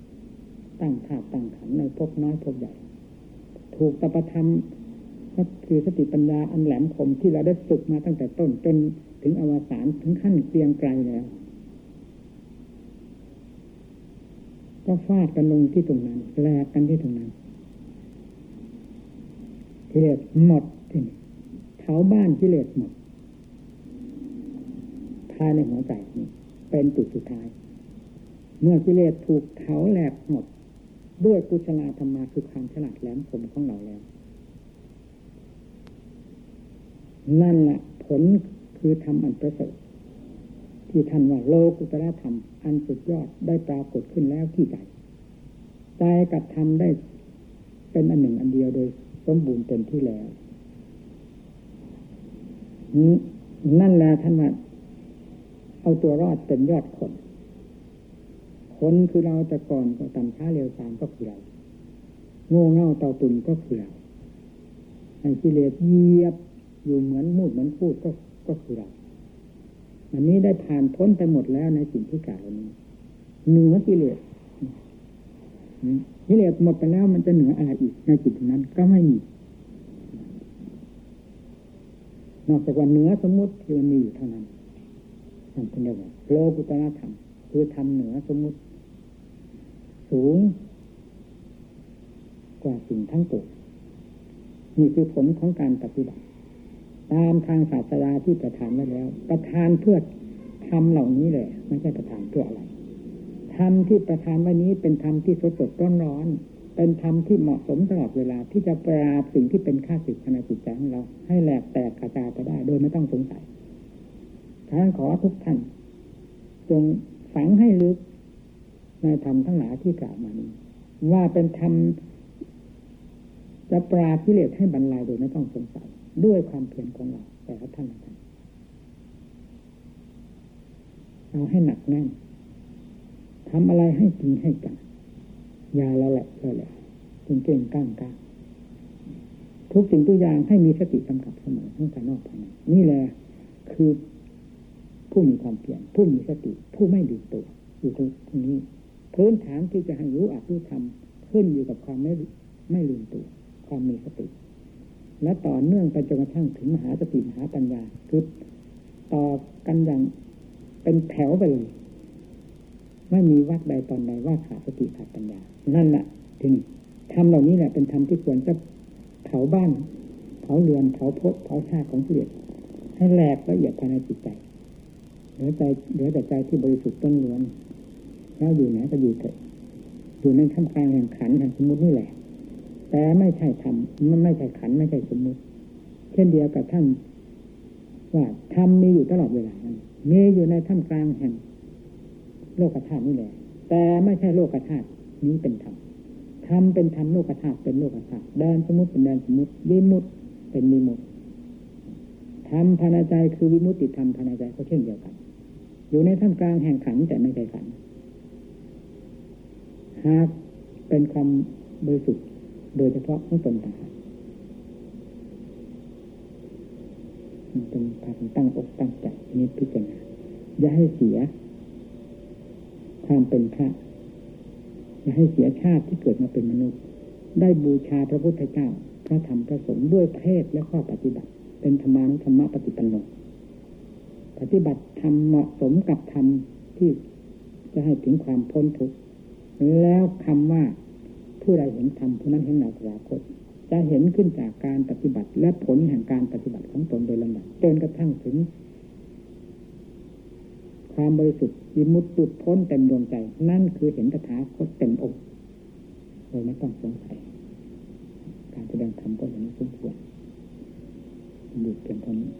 A: ตั้งธาตุตั้งขันในภพน้อยภพใหญ่ ถูกตปธรรมก็คือสติปัญญาอันแหลมคมที่เราได้ฝึกมาตั้งแต่ต้นจนถึงอวสานถึงขั้นเตียงไกลแล้ว ก็ฟาดกันลงที่ตรงนั้นแลกกันที่ตรงนั้นกิเลสหมดที่นี่เผาบ้านกิเลสหมดภายในหัวใจนี้ เป็นจุดสุดท้าย เมื่อกิเลสถูกเผาแหลกหมด ด้วยกุศลธรรมาคือความฉลาดแหลมคมของเราแล้ว นั่นแหละผลคือทำอันประเสริฐที่ท่านว่าโลกุตระธรรม อันสุดยอดได้ปรากฏขึ้นแล้วที่ใจใจกับธรรมได้เป็นอันหนึ่งอันเดียวโดยสมบูรณ์เต็มที่แล้วนั่นแหละท่านว่า เอาตัวรอดเป็นยอดคน คนคือเราแต่ก่อนก็ต่ำช้าเร็วตามก็คือเรา โง่เง่าเตาตุนก็คือเราไอ้กิเลสเยียบอยู่เหมือนมูดเหมือนพูดก็ก็คือเราอันนี้ได้ผ่านพ้นไปหมดแล้วในสิ่งที่กล่าวนี้เหนือกิเลสกิเลสหมดไปแล้วมันจะเหนืออะไรอีกในจิตนั้นก็ไม่มี นอกจากว่าเหนือสมมติที่มันมีอยู่เท่านั้น นั่นเป็นเรียกว่าโลกุตระธรรม คือทำเหนือสมมติ สูง กว่าสิ่งทั้งปวงนี่คือผลของการปฏิบัติ ตามทางศาสนาที่ประทานไว้แล้ว ประทานเพื่อทำเหล่านี้แหละไม่ใช่ประทานเพื่ออะไรธรรมที่ประทานวันนี้เป็นธรรมที่สดสดร้อนร้อนเป็นธรรมที่เหมาะสมตลอดเวลาที่จะปราบสิ่งที่เป็นข้าศึกในจิตใจของเรา ให้แหลกแตกกระจายไปได้ โดยไม่ต้องสงสัย ทานขอทุกท่าน จงฝังให้ลึกในธรรมทั้งหลายที่กล่าวมานี้ ว่าเป็นธรรมจะปราบกิเลสให้บรรลัยโดยไม่ต้องสงสัย ด้วยความเพียรของเรา แต่ละท่านท่านเอาให้หนักแน่นทำอะไรให้จริงให้จังยาละแหละละแหละจงเก่งก้างก้างทุกสิ่งทุกอย่างให้มีสติกำกับเสมอทั้งภายนอกภายในนี่แหละคือ ผู้มีความเพียรผู้มีสติ ผู้ไม่ดื้อตัวอยู่ตรงนี้พื้นฐานที่จะให้รู้อัดรู้ทำขึ้นอยู่กับความไม่ไม่ลืมตัว ความมีสติ และต่อเนื่องไปจนกระทั่งถึงมหาสติมหาปัญญาคือต่อกันอย่างเป็นแถวไปเลยไม่มีวัดใดตอนใดว่าขาดสติขาดปัญญา นั่นแหละทีนี้ธรรมเหล่านี้แหละเป็นธรรมที่ควรจะเผาบ้าน เผาเรือน เผาภพเผาชาติของกิเลสให้แหลกละเอียดภายในจิตใจ เหลือใจเหลือแต่ใจที่บริสุทธิ์ต้นล้วนแล้วอยู่ไหนก็อยู่เถอะอยู่ในท่ามกลางแห่งขันแห่งสมมตินี่แหละ แต่ไม่ใช่ธรรมมันไม่ใช่ขันไม่ใช่สมมุติ เช่นเดียวกับท่านว่าธรรมมีอยู่ตลอดเวลานั้นมีอยู่ในท่ามกลางแห่ง โลกธาตุนี่แหละ แต่ไม่ใช่โลกธาตุนี้เป็นธรรมธรรมเป็นธรรมโลกธาตุเป็นโลกธาตุแดนสมมติเป็นแดนสมมติวิมุติเป็นวิมุติธรรมภายในใจคือวิมุตติธรรมภายในใจก็เช่นเดียวกัน อยู่ในท่ามกลางแห่งขันแต่ไม่ใช่ขันหากเป็นความบริสุทธิ์โดยเฉพาะของตนต่างหากมันเป็นพากันตั้งอกตั้งใจนิพพิจารณาอย่าให้เสีย ความเป็นพระอย่าให้เสียชาติที่เกิดมาเป็นมนุษย์ ได้บูชาพระพุทธเจ้า พระธรรมพระสงฆ์ด้วยเพศและข้อปฏิบัติ เป็นธรรมานุธรรมะปฏิปันโน ปฏิบัติธรรมเหมาะสมกับธรรมที่จะให้ถึงความพ้นทุกข์แล้วคำว่าผู้ใดเห็นธรรมผู้นั้นเห็นนาตราคตจะเห็นขึ้นจากการปฏิบัติและผลแห่งการปฏิบัติของตนโดยลำดับจนกระทั่งถึง ความบริสุทธิ์วิมุตติพ้นเต็มดวงใจ นั่นคือเห็นตถาคตเต็มอกโดยไม่ต้องสงสัย การแสดงธรรมก็อย่างนี้สมควรหยุดเพียงเท่านี้